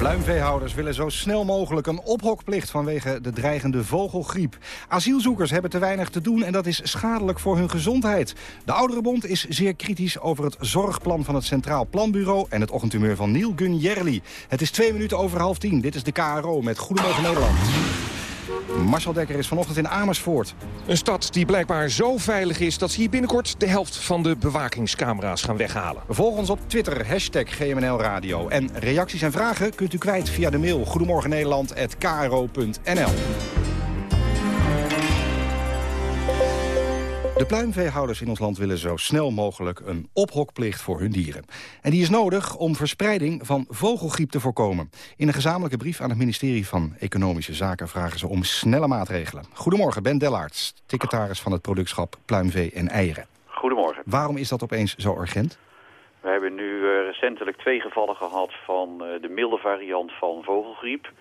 Pluimveehouders willen zo snel mogelijk een ophokplicht vanwege de dreigende vogelgriep. Asielzoekers hebben te weinig te doen en dat is schadelijk voor hun gezondheid. De Ouderenbond is zeer kritisch over het zorgplan van het Centraal Planbureau... en het ochtendtumeur van Neil Gunjerli. Het is twee minuten over half tien. Dit is de KRO met Goedemorgen Nederland. Marcel Dekker is vanochtend in Amersfoort. Een stad die blijkbaar zo veilig is dat ze hier binnenkort de helft van de bewakingscamera's gaan weghalen. Volg ons op Twitter, hashtag GMNL Radio. En reacties en vragen kunt u kwijt via de mail Goedemorgen De pluimveehouders in ons land willen zo snel mogelijk een ophokplicht voor hun dieren. En die is nodig om verspreiding van vogelgriep te voorkomen. In een gezamenlijke brief aan het ministerie van Economische Zaken vragen ze om snelle maatregelen. Goedemorgen, Ben Dellaerts, secretaris van het productschap Pluimvee en Eieren. Goedemorgen. Waarom is dat opeens zo urgent? We hebben nu uh, recentelijk twee gevallen gehad van uh, de milde variant van vogelgriep.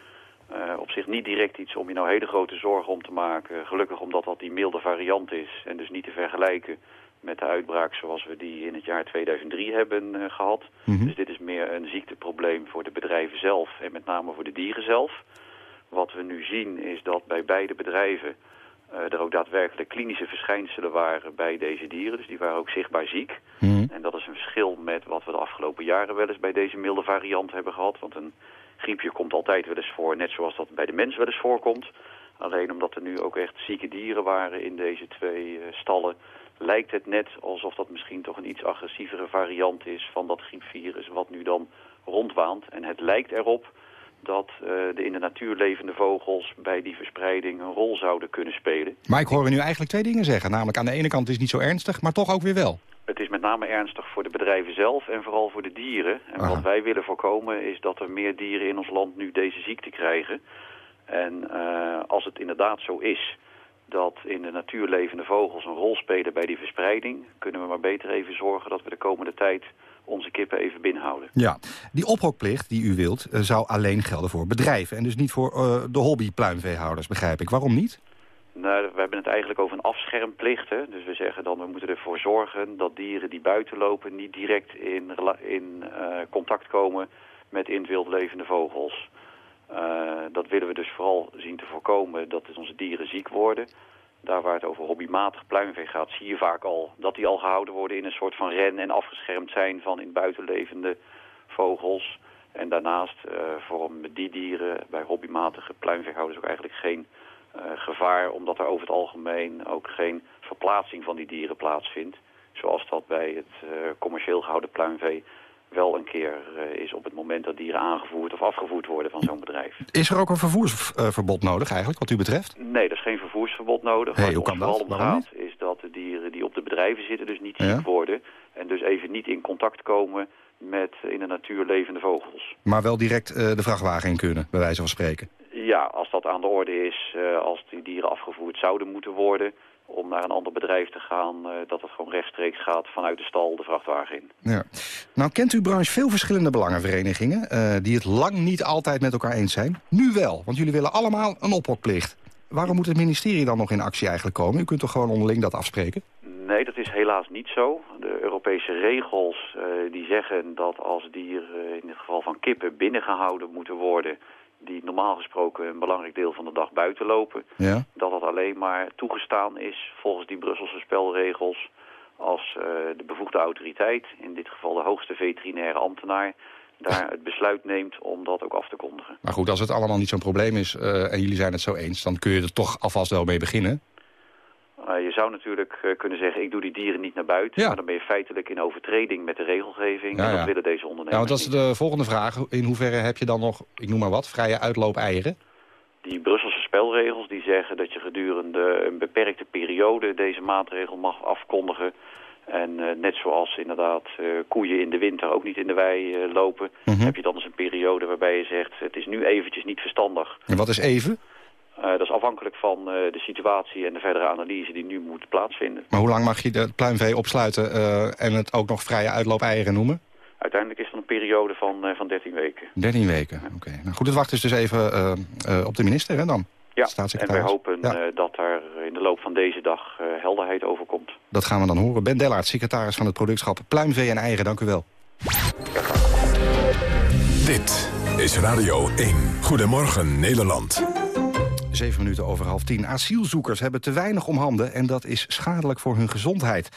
Uh, op zich niet direct iets om je nou hele grote zorgen om te maken. Gelukkig omdat dat die milde variant is en dus niet te vergelijken met de uitbraak zoals we die in het jaar 2003 hebben uh, gehad. Mm -hmm. Dus dit is meer een ziekteprobleem voor de bedrijven zelf en met name voor de dieren zelf. Wat we nu zien is dat bij beide bedrijven uh, er ook daadwerkelijk klinische verschijnselen waren bij deze dieren. Dus die waren ook zichtbaar ziek. Mm -hmm. En dat is een verschil met wat we de afgelopen jaren wel eens bij deze milde variant hebben gehad. Want een griepje komt altijd wel eens voor, net zoals dat bij de mens wel eens voorkomt. Alleen omdat er nu ook echt zieke dieren waren in deze twee uh, stallen... lijkt het net alsof dat misschien toch een iets agressievere variant is van dat griepvirus... wat nu dan rondwaant. En het lijkt erop dat uh, de in de natuur levende vogels bij die verspreiding een rol zouden kunnen spelen. Maar ik hoor u nu eigenlijk twee dingen zeggen. Namelijk aan de ene kant is het niet zo ernstig, maar toch ook weer wel. Het is met name ernstig voor de bedrijven zelf en vooral voor de dieren. En Aha. wat wij willen voorkomen is dat er meer dieren in ons land nu deze ziekte krijgen. En uh, als het inderdaad zo is dat in de natuur levende vogels een rol spelen bij die verspreiding... kunnen we maar beter even zorgen dat we de komende tijd onze kippen even binnenhouden. Ja, die ophokplicht die u wilt uh, zou alleen gelden voor bedrijven... en dus niet voor uh, de hobbypluimveehouders, begrijp ik. Waarom niet? Nou, we hebben het eigenlijk over een afschermplicht. Hè? Dus we zeggen dan, we moeten ervoor zorgen dat dieren die buiten lopen... niet direct in, in uh, contact komen met in het wild levende vogels. Dat willen we dus vooral zien te voorkomen, dat onze dieren ziek worden. Daar waar het over hobbymatig pluimvee gaat, zie je vaak al dat die al gehouden worden in een soort van ren... en afgeschermd zijn van in buiten levende vogels. En daarnaast uh, vormen die dieren bij hobbymatige pluimveehouders ook eigenlijk geen uh, gevaar... omdat er over het algemeen ook geen verplaatsing van die dieren plaatsvindt. Zoals dat bij het uh, commercieel gehouden pluimvee wel een keer uh, is op het moment dat dieren aangevoerd of afgevoerd worden van zo'n bedrijf. Is er ook een vervoersverbod nodig eigenlijk, wat u betreft? Nee, er is geen vervoersverbod nodig. Hey, hoe kan dat? Is dat de dieren die op de bedrijven zitten dus niet ziek ja. worden... en dus even niet in contact komen met in de natuur levende vogels. Maar wel direct uh, de vrachtwagen in kunnen, bij wijze van spreken? Ja, als dat aan de orde is, uh, als die dieren afgevoerd zouden moeten worden om naar een ander bedrijf te gaan... Uh, dat het gewoon rechtstreeks gaat vanuit de stal de vrachtwagen in. Ja. Nou kent uw branche veel verschillende belangenverenigingen... Uh, die het lang niet altijd met elkaar eens zijn. Nu wel, want jullie willen allemaal een ophokplicht. Waarom moet het ministerie dan nog in actie eigenlijk komen? U kunt toch gewoon onderling dat afspreken? nee, dat is helaas niet zo. De Europese regels uh, die zeggen dat als dieren in het geval van kippen binnengehouden moeten worden... die normaal gesproken een belangrijk deel van de dag buiten lopen... Ja. dat dat alleen maar toegestaan is volgens die Brusselse spelregels... als uh, de bevoegde autoriteit, in dit geval de hoogste veterinaire ambtenaar daar het besluit neemt om dat ook af te kondigen. Maar goed, als het allemaal niet zo'n probleem is uh, en jullie zijn het zo eens... dan kun je er toch alvast wel mee beginnen. Uh, je zou natuurlijk uh, kunnen zeggen, ik doe die dieren niet naar buiten. Ja. Maar dan ben je feitelijk in overtreding met de regelgeving. Ja, en dat ja. willen deze ondernemers Ja, want dat is de volgende vraag. In hoeverre heb je dan nog, ik noem maar wat, vrije uitloop eieren? Die Brusselse spelregels die zeggen dat je gedurende een beperkte periode deze maatregel mag afkondigen. En uh, net zoals inderdaad uh, koeien in de winter ook niet in de wei uh, lopen... Mhm. heb je dan eens een periode waarbij je zegt... het is nu eventjes niet verstandig. En wat is even? Uh, dat is afhankelijk van uh, de situatie en de verdere analyse die nu moet plaatsvinden. Maar hoe lang mag je het pluimvee opsluiten uh, en het ook nog vrije uitloop eieren noemen? Uiteindelijk is het een periode van, uh, van 13 weken. 13 weken, oké. Okay. Nou goed, het wacht is dus even uh, op de minister hè, dan? Ja, en wij hopen ja. uh, dat er in de loop van deze dag uh, helderheid over komt. Dat gaan we dan horen. Ben Dellaert, secretaris van het productschap Pluimvee en Eieren, dank u wel. Dit is Radio 1. Goedemorgen Nederland. Zeven minuten over half tien. Asielzoekers hebben te weinig om handen en dat is schadelijk voor hun gezondheid.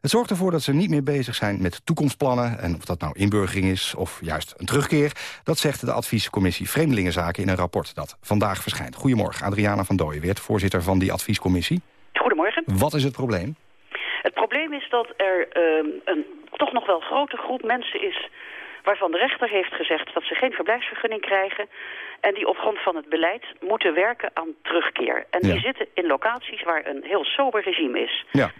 Het zorgt ervoor dat ze niet meer bezig zijn met toekomstplannen... en of dat nou inburgering is of juist een terugkeer... dat zegt de adviescommissie Vreemdelingenzaken in een rapport dat vandaag verschijnt. Goedemorgen, Adriana van Dooyenweert, voorzitter van die adviescommissie. Goedemorgen. Wat is het probleem? Het probleem is dat er uh, een toch nog wel grote groep mensen is... waarvan de rechter heeft gezegd dat ze geen verblijfsvergunning krijgen... en die op grond van het beleid moeten werken aan terugkeer. En Ja. die zitten in locaties waar een heel sober regime is. Ja.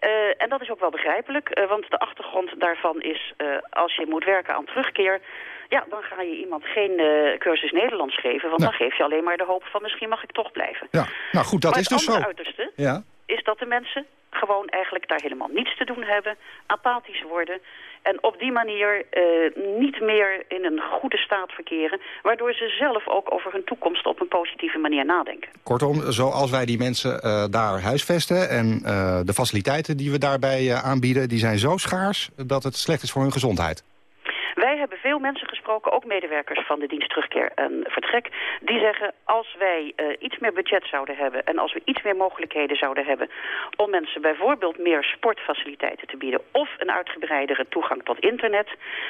Uh, en dat is ook wel begrijpelijk, uh, want de achtergrond daarvan is... Uh, als je moet werken aan terugkeer... ja, dan ga je iemand geen cursus Nederlands geven... want dan geef je alleen maar de hoop van misschien mag ik toch blijven. Ja, nou goed, dat maar is het dus zo. andere uiterste Ja. is dat de mensen gewoon eigenlijk daar helemaal niets te doen hebben... apathisch worden en op die manier uh, niet meer in een goede staat verkeren... waardoor ze zelf ook over hun toekomst op een positieve manier nadenken. Kortom, zoals wij die mensen uh, daar huisvesten... en uh, de faciliteiten die we daarbij aanbieden, die zijn zo schaars... dat het slecht is voor hun gezondheid. Wij hebben veel mensen gesproken, ook medewerkers van de dienst terugkeer en vertrek... die zeggen, als wij uh, iets meer budget zouden hebben... en als we iets meer mogelijkheden zouden hebben... om mensen bijvoorbeeld meer sportfaciliteiten te bieden... of een uitgebreidere toegang tot internet...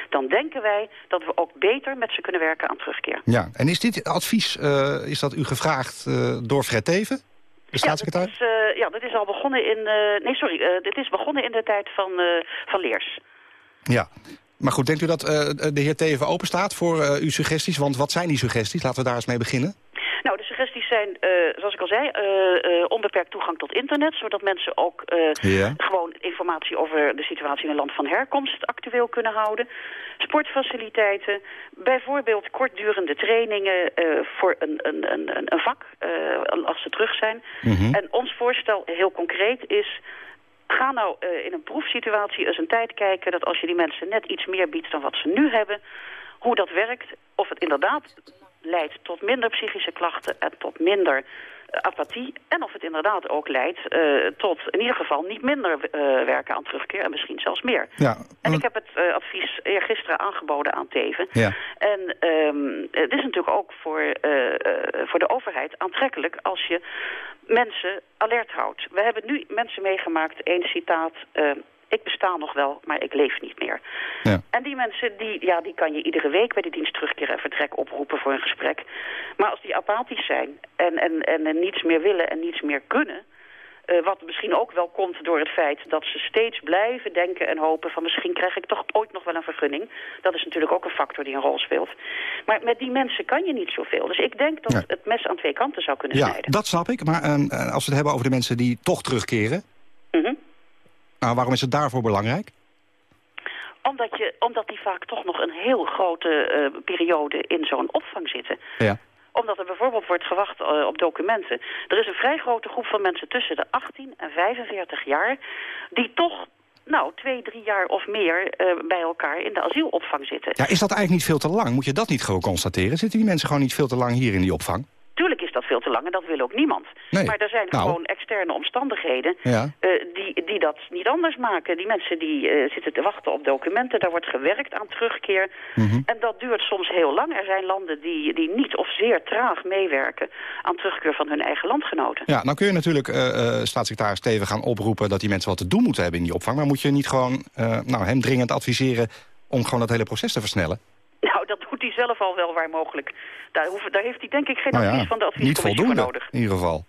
dan denken wij dat we ook beter met ze kunnen werken aan terugkeer. Ja, en is dit advies, uh, is dat u gevraagd uh, door Fred Teven? De staatssecretaris? Ja, dat is, uh, ja, dat is al begonnen in... nee, sorry, dit is begonnen in de tijd van, van Leers. Ja, maar goed, denkt u dat uh, de heer Teven open staat voor uh, uw suggesties? Want wat zijn die suggesties? Laten we daar eens mee beginnen. Nou, de suggesties zijn, uh, zoals ik al zei, onbeperkt toegang tot internet... zodat mensen ook ja. gewoon informatie over de situatie in een land van herkomst actueel kunnen houden. Sportfaciliteiten, bijvoorbeeld kortdurende trainingen voor een, een, een, een vak als ze terug zijn. Mhm. Mm -hmm. En ons voorstel heel concreet is... Ga nou uh, in een proefsituatie eens een tijd kijken dat als je die mensen net iets meer biedt dan wat ze nu hebben, hoe dat werkt, of het inderdaad leidt tot minder psychische klachten en tot minder uh, apathie. En of het inderdaad ook leidt uh, tot in ieder geval niet minder werken aan terugkeer en misschien zelfs meer. Ja, en ik heb het advies eergisteren aangeboden aan Teven. Ja. En um, het is natuurlijk ook voor, voor de overheid aantrekkelijk als je mensen alert houdt. We hebben nu mensen meegemaakt, één citaat... Uh, ik besta nog wel, maar ik leef niet meer. Ja. En die mensen, die, ja, die kan je iedere week bij de dienst terugkeer en vertrek oproepen voor een gesprek. Maar als die apathisch zijn en, en, en niets meer willen en niets meer kunnen... Uh, wat misschien ook wel komt door het feit dat ze steeds blijven denken en hopen van misschien krijg ik toch ooit nog wel een vergunning. Dat is natuurlijk ook een factor die een rol speelt. Maar met die mensen kan je niet zoveel. Dus ik denk dat Ja. het mes aan twee kanten zou kunnen Ja, snijden. dat snap ik. Maar uh, als we het hebben over de mensen die toch terugkeren... Mhm. nou, waarom is het daarvoor belangrijk? Omdat, je, omdat die vaak toch nog een heel grote uh, periode in zo'n opvang zitten. Ja. Omdat er bijvoorbeeld wordt gewacht uh, op documenten. Er is een vrij grote groep van mensen tussen de 18 en 45 jaar... die toch nou, twee, drie jaar of meer uh, bij elkaar in de asielopvang zitten. Ja, is dat eigenlijk niet veel te lang? Moet je dat niet gewoon constateren? Zitten die mensen gewoon niet veel te lang hier in die opvang? Tuurlijk is dat veel te lang en dat wil ook niemand. Nee. Maar er zijn Nou. gewoon externe omstandigheden Ja. eh, die, die dat niet anders maken. Die mensen die eh, zitten te wachten op documenten, daar wordt gewerkt aan terugkeer. Mhm. En dat duurt soms heel lang. Er zijn landen die, die niet of zeer traag meewerken aan terugkeer van hun eigen landgenoten. Ja, nou kun je natuurlijk uh, staatssecretaris Steven gaan oproepen... dat die mensen wat te doen moeten hebben in die opvang. Maar moet je niet gewoon nou, hem dringend adviseren... om gewoon dat hele proces te versnellen? Nou, hij zelf al wel waar mogelijk. Daar, hoef, daar heeft hij denk ik geen nou advies van de adviescommissie voor nodig. in ieder geval.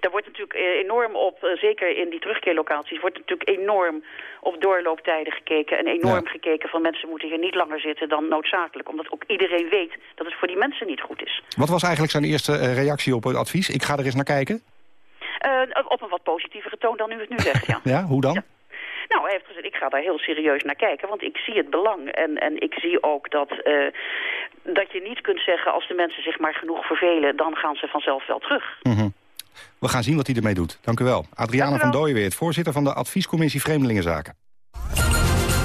Daar wordt natuurlijk eh, enorm op, eh, zeker in die terugkeerlocaties... wordt natuurlijk enorm op doorlooptijden gekeken... en enorm Ja. gekeken van mensen moeten hier niet langer zitten dan noodzakelijk. Omdat ook iedereen weet dat het voor die mensen niet goed is. Wat was eigenlijk zijn eerste uh, reactie op het advies? Ik ga er eens naar kijken. Uh, op een wat positievere toon dan u het nu zegt, ja. ja, hoe dan? Ja. Nou, hij heeft gezegd, ik ga daar heel serieus naar kijken, want ik zie het belang. En, en ik zie ook dat, uh, dat je niet kunt zeggen, als de mensen zich maar genoeg vervelen, dan gaan ze vanzelf wel terug. Mm -hmm. We gaan zien wat hij ermee doet. Dank u wel. Adriana Dank u wel. van Dooyeweert, voorzitter van de Adviescommissie Vreemdelingenzaken.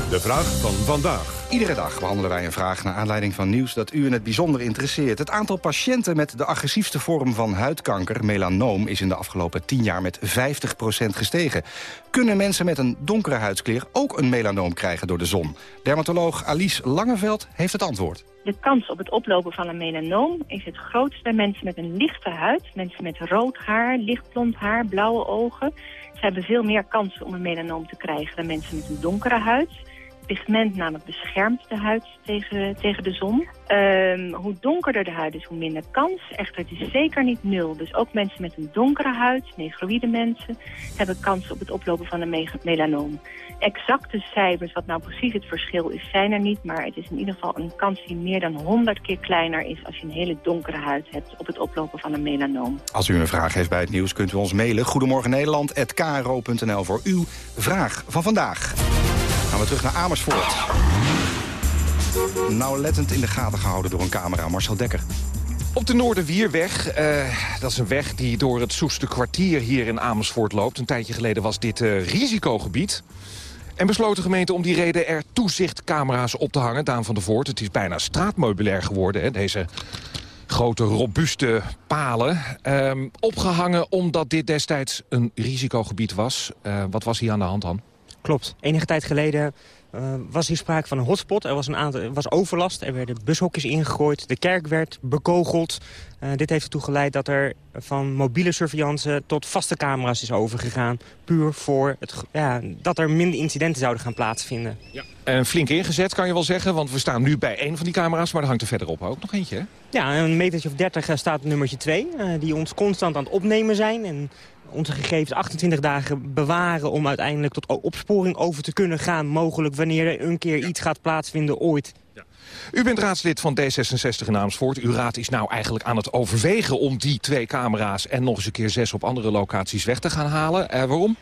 De vraag van vandaag. Iedere dag behandelen wij een vraag naar aanleiding van nieuws dat u in het bijzonder interesseert. Het aantal patiënten met de agressiefste vorm van huidkanker, melanoom, is in de afgelopen 10 jaar met 50% gestegen. Kunnen mensen met een donkere huidskleur ook een melanoom krijgen door de zon? Dermatoloog Alice Langeveld heeft het antwoord. De kans op het oplopen van een melanoom is het grootst bij mensen met een lichte huid. Mensen met rood haar, lichtblond haar, blauwe ogen. Ze hebben veel meer kansen om een melanoom te krijgen dan mensen met een donkere huid. Pigment namelijk beschermt de huid tegen, tegen de zon. Um, hoe donkerder de huid is, hoe minder kans. Echter, het is zeker niet nul. Dus ook mensen met een donkere huid, negroïde mensen... hebben kans op het oplopen van een me melanoom. Exacte cijfers, wat nou precies het verschil is, zijn er niet. Maar het is in ieder geval een kans die meer dan 100 keer kleiner is... als je een hele donkere huid hebt op het oplopen van een melanoom. Als u een vraag heeft bij het nieuws, kunt u ons mailen. Goedemorgen Nederland@kro.nl voor uw vraag van vandaag. Gaan we terug naar Amersfoort. Nauwlettend in de gaten gehouden door een camera. Marcel Dekker. Op de Noorderwierweg, uh, dat is een weg die door het Soeste kwartier hier in Amersfoort loopt. Een tijdje geleden was dit uh, risicogebied. En besloot de gemeente om die reden er toezichtcamera's op te hangen. Daan van der Voort, het is bijna straatmeubilair geworden, hè, deze grote, robuuste palen. Uh, opgehangen omdat dit destijds een risicogebied was. Uh, wat was hier aan de hand dan? Klopt. Enige tijd geleden uh, was hier sprake van een hotspot. Er was, een aantal, er was overlast, er werden bushokjes ingegooid, de kerk werd bekogeld. Uh, dit heeft ertoe geleid dat er van mobiele surveillance tot vaste camera's is overgegaan. Puur voor het, ja, dat er minder incidenten zouden gaan plaatsvinden. Ja. En flink ingezet kan je wel zeggen, want we staan nu bij één van die camera's... maar er hangt er verderop ook nog eentje, hè? Ja, een metertje of 30 staat nummertje 2, uh, die ons constant aan het opnemen zijn... En onze gegevens 28 dagen bewaren om uiteindelijk tot opsporing over te kunnen gaan. Mogelijk wanneer er een keer iets gaat plaatsvinden ooit. Ja. U bent raadslid van D66 in Amersfoort. Uw raad is nou eigenlijk aan het overwegen om die twee camera's... en nog eens een keer zes op andere locaties weg te gaan halen. Uh, waarom?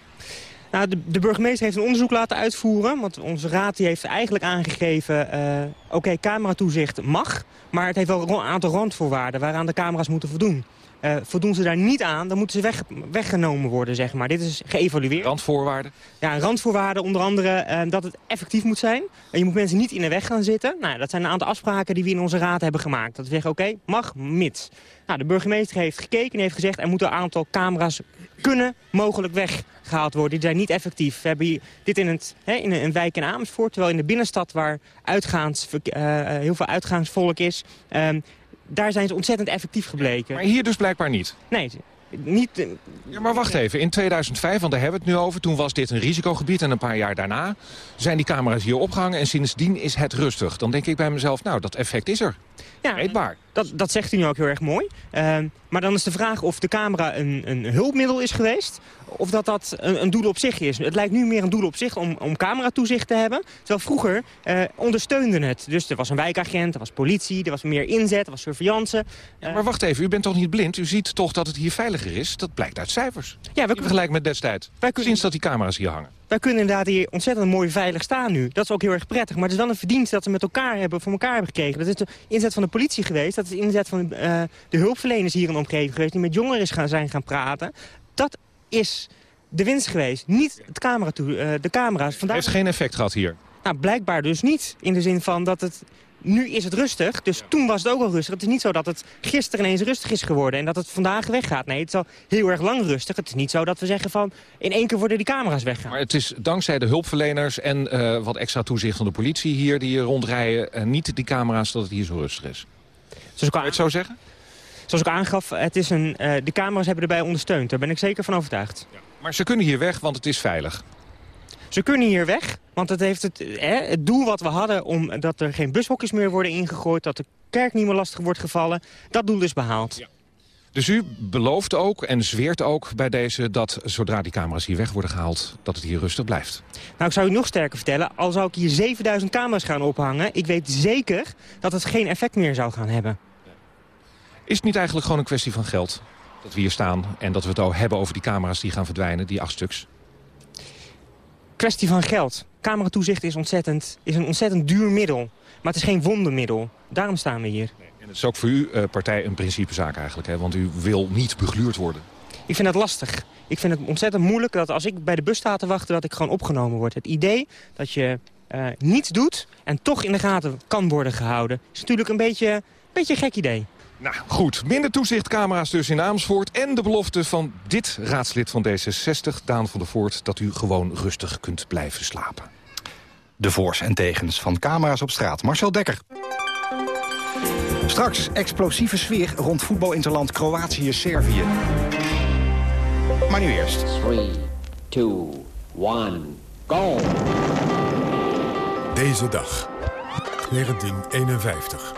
Nou, de, de, burgemeester heeft een onderzoek laten uitvoeren. Want onze raad die heeft eigenlijk aangegeven... Uh, oké, okay, cameratoezicht mag, maar het heeft wel een aantal randvoorwaarden... waaraan de camera's moeten voldoen. Uh, voldoen ze daar niet aan, dan moeten ze weg, weggenomen worden, zeg maar. Dit is geëvalueerd. Randvoorwaarden? Ja, randvoorwaarden onder andere uh, dat het effectief moet zijn. En je moet mensen niet in de weg gaan zitten. Nou, dat zijn een aantal afspraken die we in onze raad hebben gemaakt. Dat we zeggen, oké, okay, mag, mits. Nou, de burgemeester heeft gekeken en heeft gezegd... er moeten een aantal camera's kunnen mogelijk weggehaald worden. Die zijn niet effectief. We hebben dit in, het, hè, in een wijk in Amersfoort... terwijl in de binnenstad waar uitgaans, uh, heel veel uitgaansvolk is... Um, daar zijn ze ontzettend effectief gebleken. Maar hier dus blijkbaar niet? Nee, niet... Uh, ja, maar wacht even. In 2005, want daar hebben we het nu over... toen was dit een risicogebied en een paar jaar daarna... zijn die camera's hier opgehangen en sindsdien is het rustig. Dan denk ik bij mezelf, nou, dat effect is er. Ja, Eetbaar. Dat, dat zegt u nu ook heel erg mooi. Uh, maar dan is de vraag of de camera een, een hulpmiddel is geweest... of dat dat een, een doel op zich is. Het lijkt nu meer een doel op zich om, om cameratoezicht te hebben. Terwijl vroeger uh, ondersteunde het. Dus er was een wijkagent, er was politie, er was meer inzet, er was surveillance. Ja, maar wacht even, u bent toch niet blind? U ziet toch dat het hier veiliger is? Dat blijkt uit cijfers. Ja, we gelijk met destijds. Wij kunnen... Sinds dat die camera's hier hangen. Wij kunnen inderdaad hier ontzettend mooi veilig staan nu. Dat is ook heel erg prettig. Maar het is wel een verdienste dat we met elkaar hebben, voor elkaar hebben gekregen. Dat is de inzet van de politie geweest. Dat is de inzet van uh, de hulpverleners hier in de omgeving geweest... die met jongeren gaan, zijn gaan praten. Dat is de winst geweest. Niet het camera toe, uh, de camera's. Vandaar... Heeft geen effect gehad hier? Nou, blijkbaar dus niet. In de zin van dat het nu is het rustig, dus toen was het ook al rustig. Het is niet zo dat het gisteren ineens rustig is geworden en dat het vandaag weggaat. Nee, het is al heel erg lang rustig. Het is niet zo dat we zeggen van in één keer worden die camera's weggaan. Maar het is dankzij de hulpverleners en uh, wat extra toezicht van de politie hier... die hier rondrijden, en niet die camera's dat het hier zo rustig is. Zoals ik het zo zeggen? Zoals ik aangaf, het is een, uh, de camera's hebben erbij ondersteund. Daar ben ik zeker van overtuigd. Ja. Maar ze kunnen hier weg, want het is veilig. Ze kunnen hier weg, want het heeft het, hè, het doel wat we hadden... om dat er geen bushokjes meer worden ingegooid... dat de kerk niet meer lastig wordt gevallen, dat doel is behaald. Ja. Dus u belooft ook en zweert ook bij deze dat zodra die camera's hier weg worden gehaald... dat het hier rustig blijft? Nou, ik zou u nog sterker vertellen. Al zou ik hier 7000 camera's gaan ophangen... ik weet zeker dat het geen effect meer zou gaan hebben. Is het niet eigenlijk gewoon een kwestie van geld? Dat we hier staan en dat we het al hebben over die camera's die gaan verdwijnen, die acht stuks? kwestie van geld. Cameratoezicht is, ontzettend, is een ontzettend duur middel. Maar het is geen wondermiddel. Daarom staan we hier. Nee, en het is ook voor u, uh, partij, een principezaak eigenlijk. Hè? Want u wil niet begluurd worden. Ik vind het lastig. Ik vind het ontzettend moeilijk dat als ik bij de bus sta te wachten... dat ik gewoon opgenomen word. Het idee dat je uh, niets doet en toch in de gaten kan worden gehouden... is natuurlijk een beetje, een beetje een gek idee. Nou, goed. Minder toezichtcamera's dus in Amersfoort. En de belofte van dit raadslid van D66, Daan van der Voort... dat u gewoon rustig kunt blijven slapen. De voors en tegens van camera's op straat. Marcel Dekker. Straks explosieve sfeer rond voetbalinterland Kroatië-Servië. Maar nu eerst. 3, 2, 1, go! Deze dag, 1951.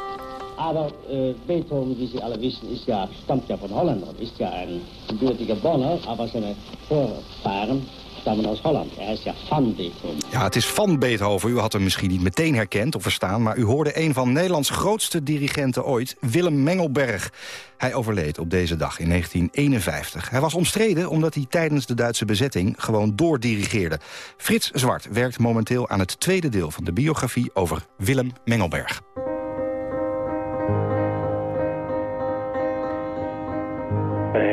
Aber äh, Beethoven, wie Sie alle wissen, ist ja, stammt ja von Holländern, ist ja ein gebürtiger Bonner, aber seine Vorfahren stammen aus Holland. Hij is ja van Beethoven. Ja, het is van Beethoven. U had hem misschien niet meteen herkend of verstaan... maar u hoorde een van Nederlands grootste dirigenten ooit, Willem Mengelberg. Hij overleed op deze dag in 1951. Hij was omstreden omdat hij tijdens de Duitse bezetting gewoon doordirigeerde. Frits Zwart werkt momenteel aan het tweede deel van de biografie over Willem Mengelberg.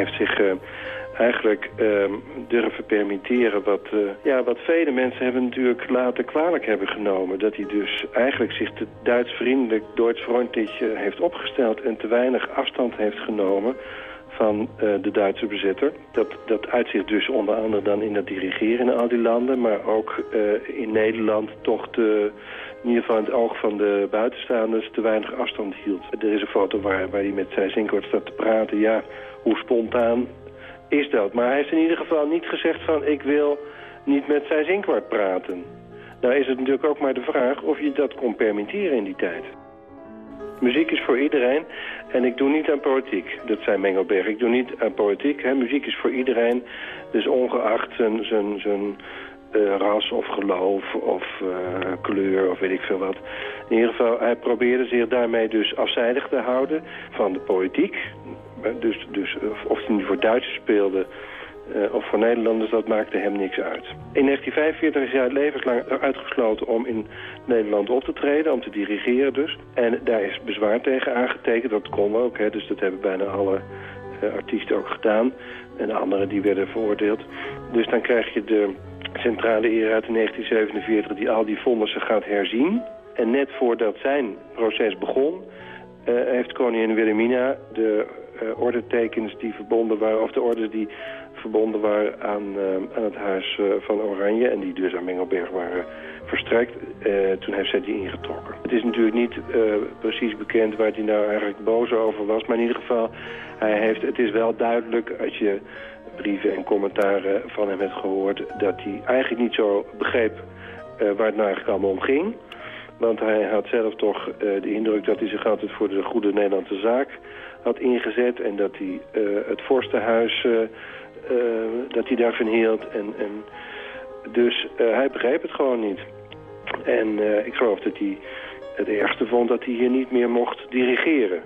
Heeft zich uh, eigenlijk uh, durven permitteren wat, uh, ja, wat vele mensen hebben natuurlijk later kwalijk hebben genomen. Dat hij dus eigenlijk zich te Duits vriendelijk, Duits vriendelijk heeft opgesteld en te weinig afstand heeft genomen van de Duitse bezetter. Dat, dat uitzicht dus onder andere dan in het dirigeren in al die landen, maar ook in Nederland toch te in ieder geval in het oog van de buitenstaanders te weinig afstand hield. Er is een foto waar, waar hij met zijn Zinkwoord staat te praten. Ja, hoe spontaan is dat? Maar hij heeft in ieder geval niet gezegd van ik wil niet met zijn Zinkwart praten. Nou is het natuurlijk ook maar de vraag of je dat kon permitteren in die tijd. Muziek is voor iedereen en ik doe niet aan politiek. Dat zei Mengelberg. Ik doe niet aan politiek. Hè. Muziek is voor iedereen. Dus ongeacht zijn, zijn, uh, ras of geloof of uh, kleur of weet ik veel wat. In ieder geval, hij probeerde zich daarmee dus afzijdig te houden van de politiek. Dus, dus of hij nu voor Duitsers speelde uh, of voor Nederlanders, dat maakte hem niks uit. In 1945 is hij levenslang uitgesloten om in Nederland op te treden, om te dirigeren dus. En daar is bezwaar tegen aangetekend, dat kon ook, hè, dus dat hebben bijna alle uh, artiesten ook gedaan. En anderen die werden veroordeeld. Dus dan krijg je de centrale eer uit 1947 die al die vonnissen gaat herzien. En net voordat zijn proces begon, heeft koningin Wilhelmina de uh, die verbonden waren, of de orders die verbonden waren aan, uh, aan het huis van Oranje en die dus aan Mengelberg waren verstrekt, toen heeft zij die ingetrokken. Het is natuurlijk niet precies bekend waar hij nou eigenlijk boos over was, maar in ieder geval, hij heeft, het is wel duidelijk als je brieven en commentaren van hem hebt gehoord... dat hij eigenlijk niet zo begreep waar het nou eigenlijk allemaal om ging. Want hij had zelf toch de indruk dat hij zich altijd voor de goede Nederlandse zaak had ingezet... en dat hij uh, het vorstenhuis, dat hij daarvan hield. En, en dus hij begreep het gewoon niet. En ik geloof dat hij het ergste vond dat hij hier niet meer mocht dirigeren.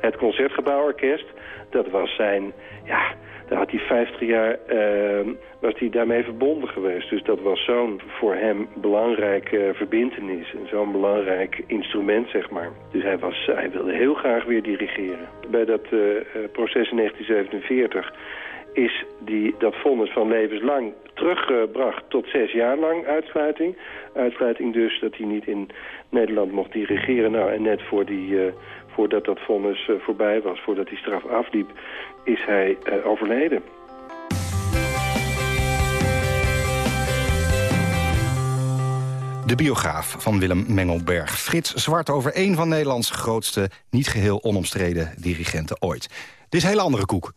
Het Concertgebouworkest Dat was zijn, ja, daar had hij 50 jaar, uh, was hij daarmee verbonden geweest. Dus dat was zo'n voor hem belangrijke verbindenis. En zo'n belangrijk instrument, zeg maar. Dus hij, was, hij wilde heel graag weer dirigeren. Bij dat uh, proces in 1947 is die, dat vonnis van levenslang teruggebracht tot zes jaar lang uitsluiting. Uitsluiting dus dat hij niet in Nederland mocht dirigeren. Nou, en net voor die, uh, voordat dat vonnis uh, voorbij was, voordat die straf afliep, is hij uh, overleden. De biograaf van Willem Mengelberg. Frits Zwart over een van Nederlands grootste, niet geheel onomstreden dirigenten ooit. Dit is een hele andere koek.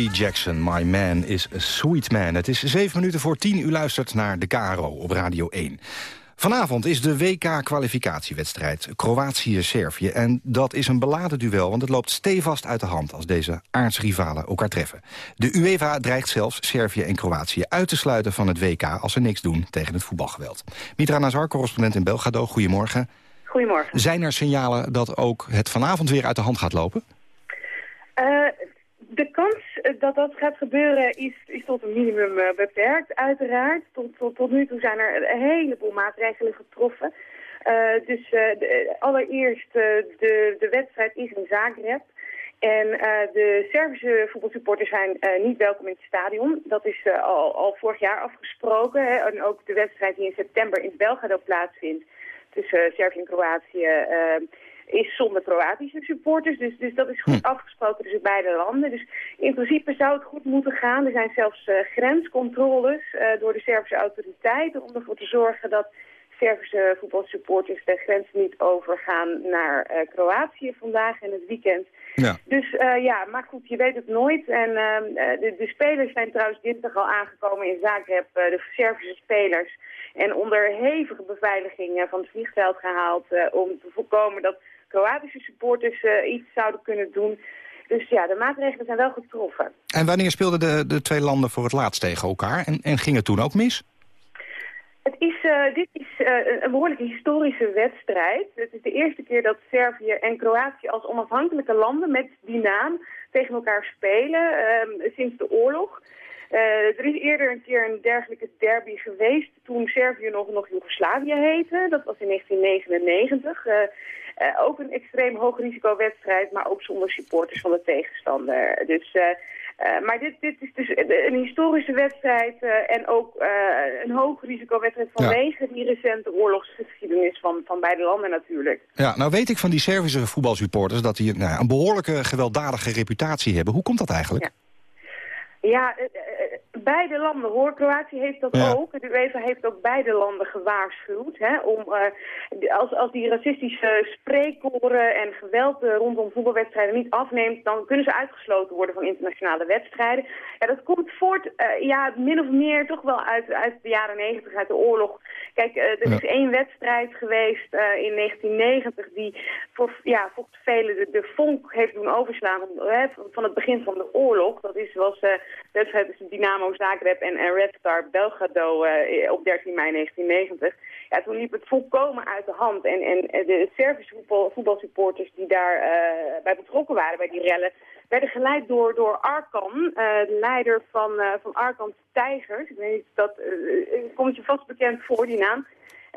Jackson, My Man is a Sweet Man. Het is zeven minuten voor tien. U luistert naar de Caro op Radio 1. Vanavond is de WK-kwalificatiewedstrijd Kroatië-Servië. En dat is een beladen duel, want het loopt stevast uit de hand... als deze aardsrivalen elkaar treffen. De UEFA dreigt zelfs Servië en Kroatië uit te sluiten van het WK... als ze niks doen tegen het voetbalgeweld. Mitra Nazar, correspondent in Belgrado, goedemorgen. Goedemorgen. Zijn er signalen dat ook het vanavond weer uit de hand gaat lopen? Uh, de kans dat dat gaat gebeuren is, is tot een minimum uh, beperkt, uiteraard. Tot, tot, tot nu toe zijn er een heleboel maatregelen getroffen. Uh, dus uh, allereerst de, de wedstrijd is in Zagreb. En de Servische voetbalsupporters zijn niet welkom in het stadion. Dat is al, al vorig jaar afgesproken. Hè. En ook de wedstrijd die in september in Belgrado plaatsvindt tussen Servië en Kroatië is zonder Kroatische supporters. Dus, dus dat is goed hm. afgesproken tussen beide landen. Dus in principe zou het goed moeten gaan. Er zijn zelfs uh, grenscontroles uh, door de Servische autoriteiten om ervoor te zorgen dat Servische voetbalsupporters de grens niet overgaan naar uh, Kroatië vandaag en het weekend. Ja. Dus ja, maar goed, je weet het nooit. En ehm, de, de, spelers zijn trouwens dinsdag al aangekomen in Zagreb, de Servische spelers. En onder hevige beveiliging van het vliegveld gehaald om te voorkomen dat Kroatische supporters uh, iets zouden kunnen doen. Dus ja, de maatregelen zijn wel getroffen. En wanneer speelden de, de twee landen voor het laatst tegen elkaar? En, en ging het toen ook mis? Het is, uh, dit is uh, een behoorlijke historische wedstrijd. Het is de eerste keer dat Servië en Kroatië als onafhankelijke landen met die naam tegen elkaar spelen uh, sinds de oorlog. Er is eerder een keer een dergelijke derby geweest toen Servië nog, nog Joegoslavië heette. Dat was in 1999. ook een extreem hoog wedstrijd, maar ook zonder supporters van de tegenstander. Dus... Maar dit, dit is dus een historische wedstrijd en ook een hoog risicowedstrijd vanwege ja. die recente oorlogsgeschiedenis van, van beide landen natuurlijk. Ja, nou weet ik van die Servische voetbalsupporters dat die nou, een behoorlijke gewelddadige reputatie hebben. Hoe komt dat eigenlijk? Ja. Ja, eh, eh, beide landen hoor. Kroatië heeft dat ook. De UEFA heeft ook beide landen gewaarschuwd. Hè, om, uh, als, als die racistische spreekkoren en geweld rondom voetbalwedstrijden niet afneemt... dan kunnen ze uitgesloten worden van internationale wedstrijden. Ja, dat komt voort, ja, min of meer toch wel uit, uit de jaren negentig, uit de oorlog. Kijk, er is één wedstrijd geweest in 1990 die voor, ja, volgens velen de, de vonk heeft doen overslaan van het begin van de oorlog. Dat is, was wedstrijd tussen Dynamo Zagreb en, en Red Star Belgrado uh, op 13 mei 1990. Ja, toen liep het volkomen uit de hand. En, en de Servische voetbal, voetbalsupporters die daar uh, bij betrokken waren, bij die rellen, werden geleid door, door Arkan, de leider van, van Arkan Tijgers. Ik weet niet, dat komt je vast bekend voor, die naam.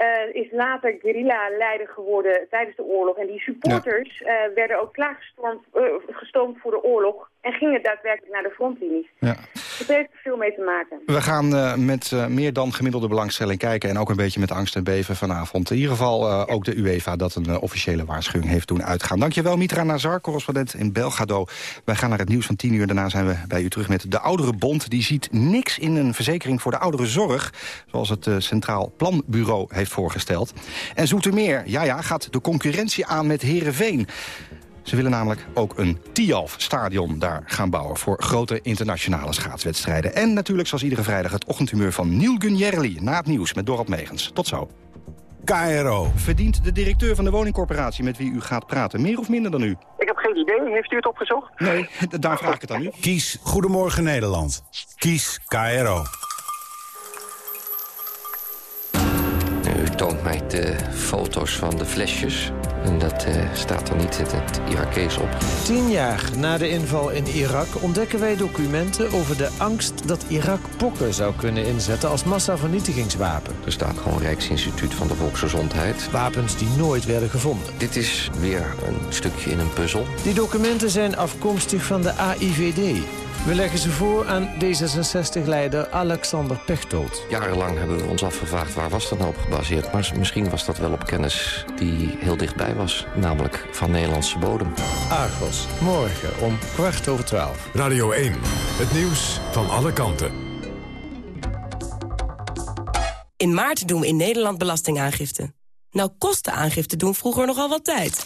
Uh, is later guerrilla-leider geworden tijdens de oorlog. En die supporters ja. uh, werden ook klaargestoomd uh, voor de oorlog en gingen daadwerkelijk naar de frontlinies. Ja. Dat heeft er veel mee te maken. We gaan uh, met uh, meer dan gemiddelde belangstelling kijken... en ook een beetje met angst en beven vanavond. In ieder geval uh, ook de UEFA dat een officiële waarschuwing heeft doen uitgaan. Dankjewel Mitra Nazar, correspondent in Belgrado. Wij gaan naar het nieuws van 10 uur. Daarna zijn we bij u terug met de Ouderenbond. Die ziet niks in een verzekering voor de ouderenzorg... zoals het Centraal Planbureau heeft voorgesteld. En Zoetermeer, ja ja, gaat de concurrentie aan met Herenveen. Ze willen namelijk ook een Tialf-stadion daar gaan bouwen... voor grote internationale schaatswedstrijden. En natuurlijk zoals iedere vrijdag het ochtendhumeur van Neil Gunjerli... na het nieuws met Dorot Megens. Tot zo. KRO. Verdient de directeur van de woningcorporatie met wie u gaat praten meer of minder dan u? Ik heb geen idee. Heeft u het opgezocht? Nee, daar vraag ik het aan u. Kies Goedemorgen Nederland. Kies KRO. Toont mij de foto's van de flesjes. En dat uh, staat er niet in het Irakees op. Tien jaar na de inval in Irak ontdekken wij documenten over de angst dat Irak pokken zou kunnen inzetten als massavernietigingswapen. Er staat gewoon Rijksinstituut van de Volksgezondheid. Wapens die nooit werden gevonden. Dit is weer een stukje in een puzzel. Die documenten zijn afkomstig van de AIVD. We leggen ze voor aan D66-leider Alexander Pechtold. Jarenlang hebben we ons afgevraagd waar was dat nou op gebaseerd. Maar misschien was dat wel op kennis die heel dichtbij was. Namelijk van Nederlandse bodem. Argos, morgen om kwart over twaalf. Radio 1, het nieuws van alle kanten. In maart doen we in Nederland belastingaangifte. Nou kost de aangifte doen vroeger nogal wat tijd.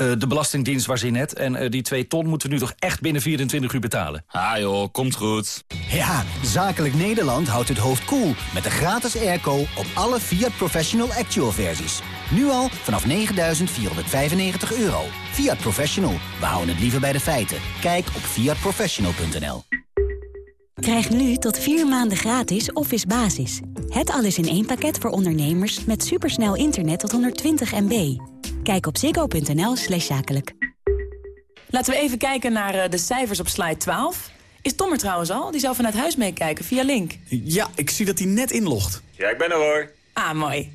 Uh, de Belastingdienst was in net. En uh, die 2 ton moeten we nu toch echt binnen 24 uur betalen. Ah joh, komt goed. Ja, Zakelijk Nederland houdt het hoofd koel cool met de gratis airco op alle Fiat Professional Actual versies. Nu al vanaf 9.495 euro. Fiat Professional, we houden het liever bij de feiten. Kijk op fiatprofessional.nl Krijg nu tot vier maanden gratis Office Basis. Het alles in één pakket voor ondernemers met supersnel internet tot 120 MB. Kijk op ziggo.nl slash zakelijk. Laten we even kijken naar eh, de cijfers op slide 12. Is Tom er trouwens al? Die zou vanuit huis meekijken via Link. Ja, ik zie dat hij net inlogt. Ja, ik ben er hoor. Ah, mooi.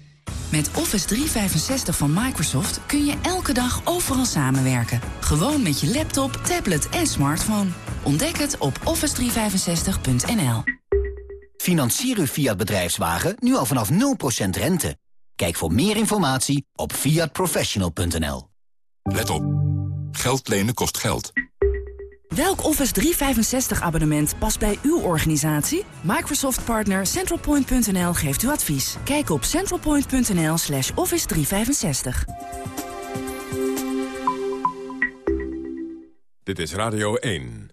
Met Office 365 van Microsoft kun je elke dag overal samenwerken. Gewoon met je laptop, tablet en smartphone. Ontdek het op office365.nl. Financier uw Fiat bedrijfswagen nu al vanaf 0% rente. Kijk voor meer informatie op fiatprofessional.nl. Let op. Geld lenen kost geld. Welk Office 365 abonnement past bij uw organisatie? Microsoft partner CentralPoint.nl geeft u advies. Kijk op centralpoint.nl slash office 365. Dit is Radio 1.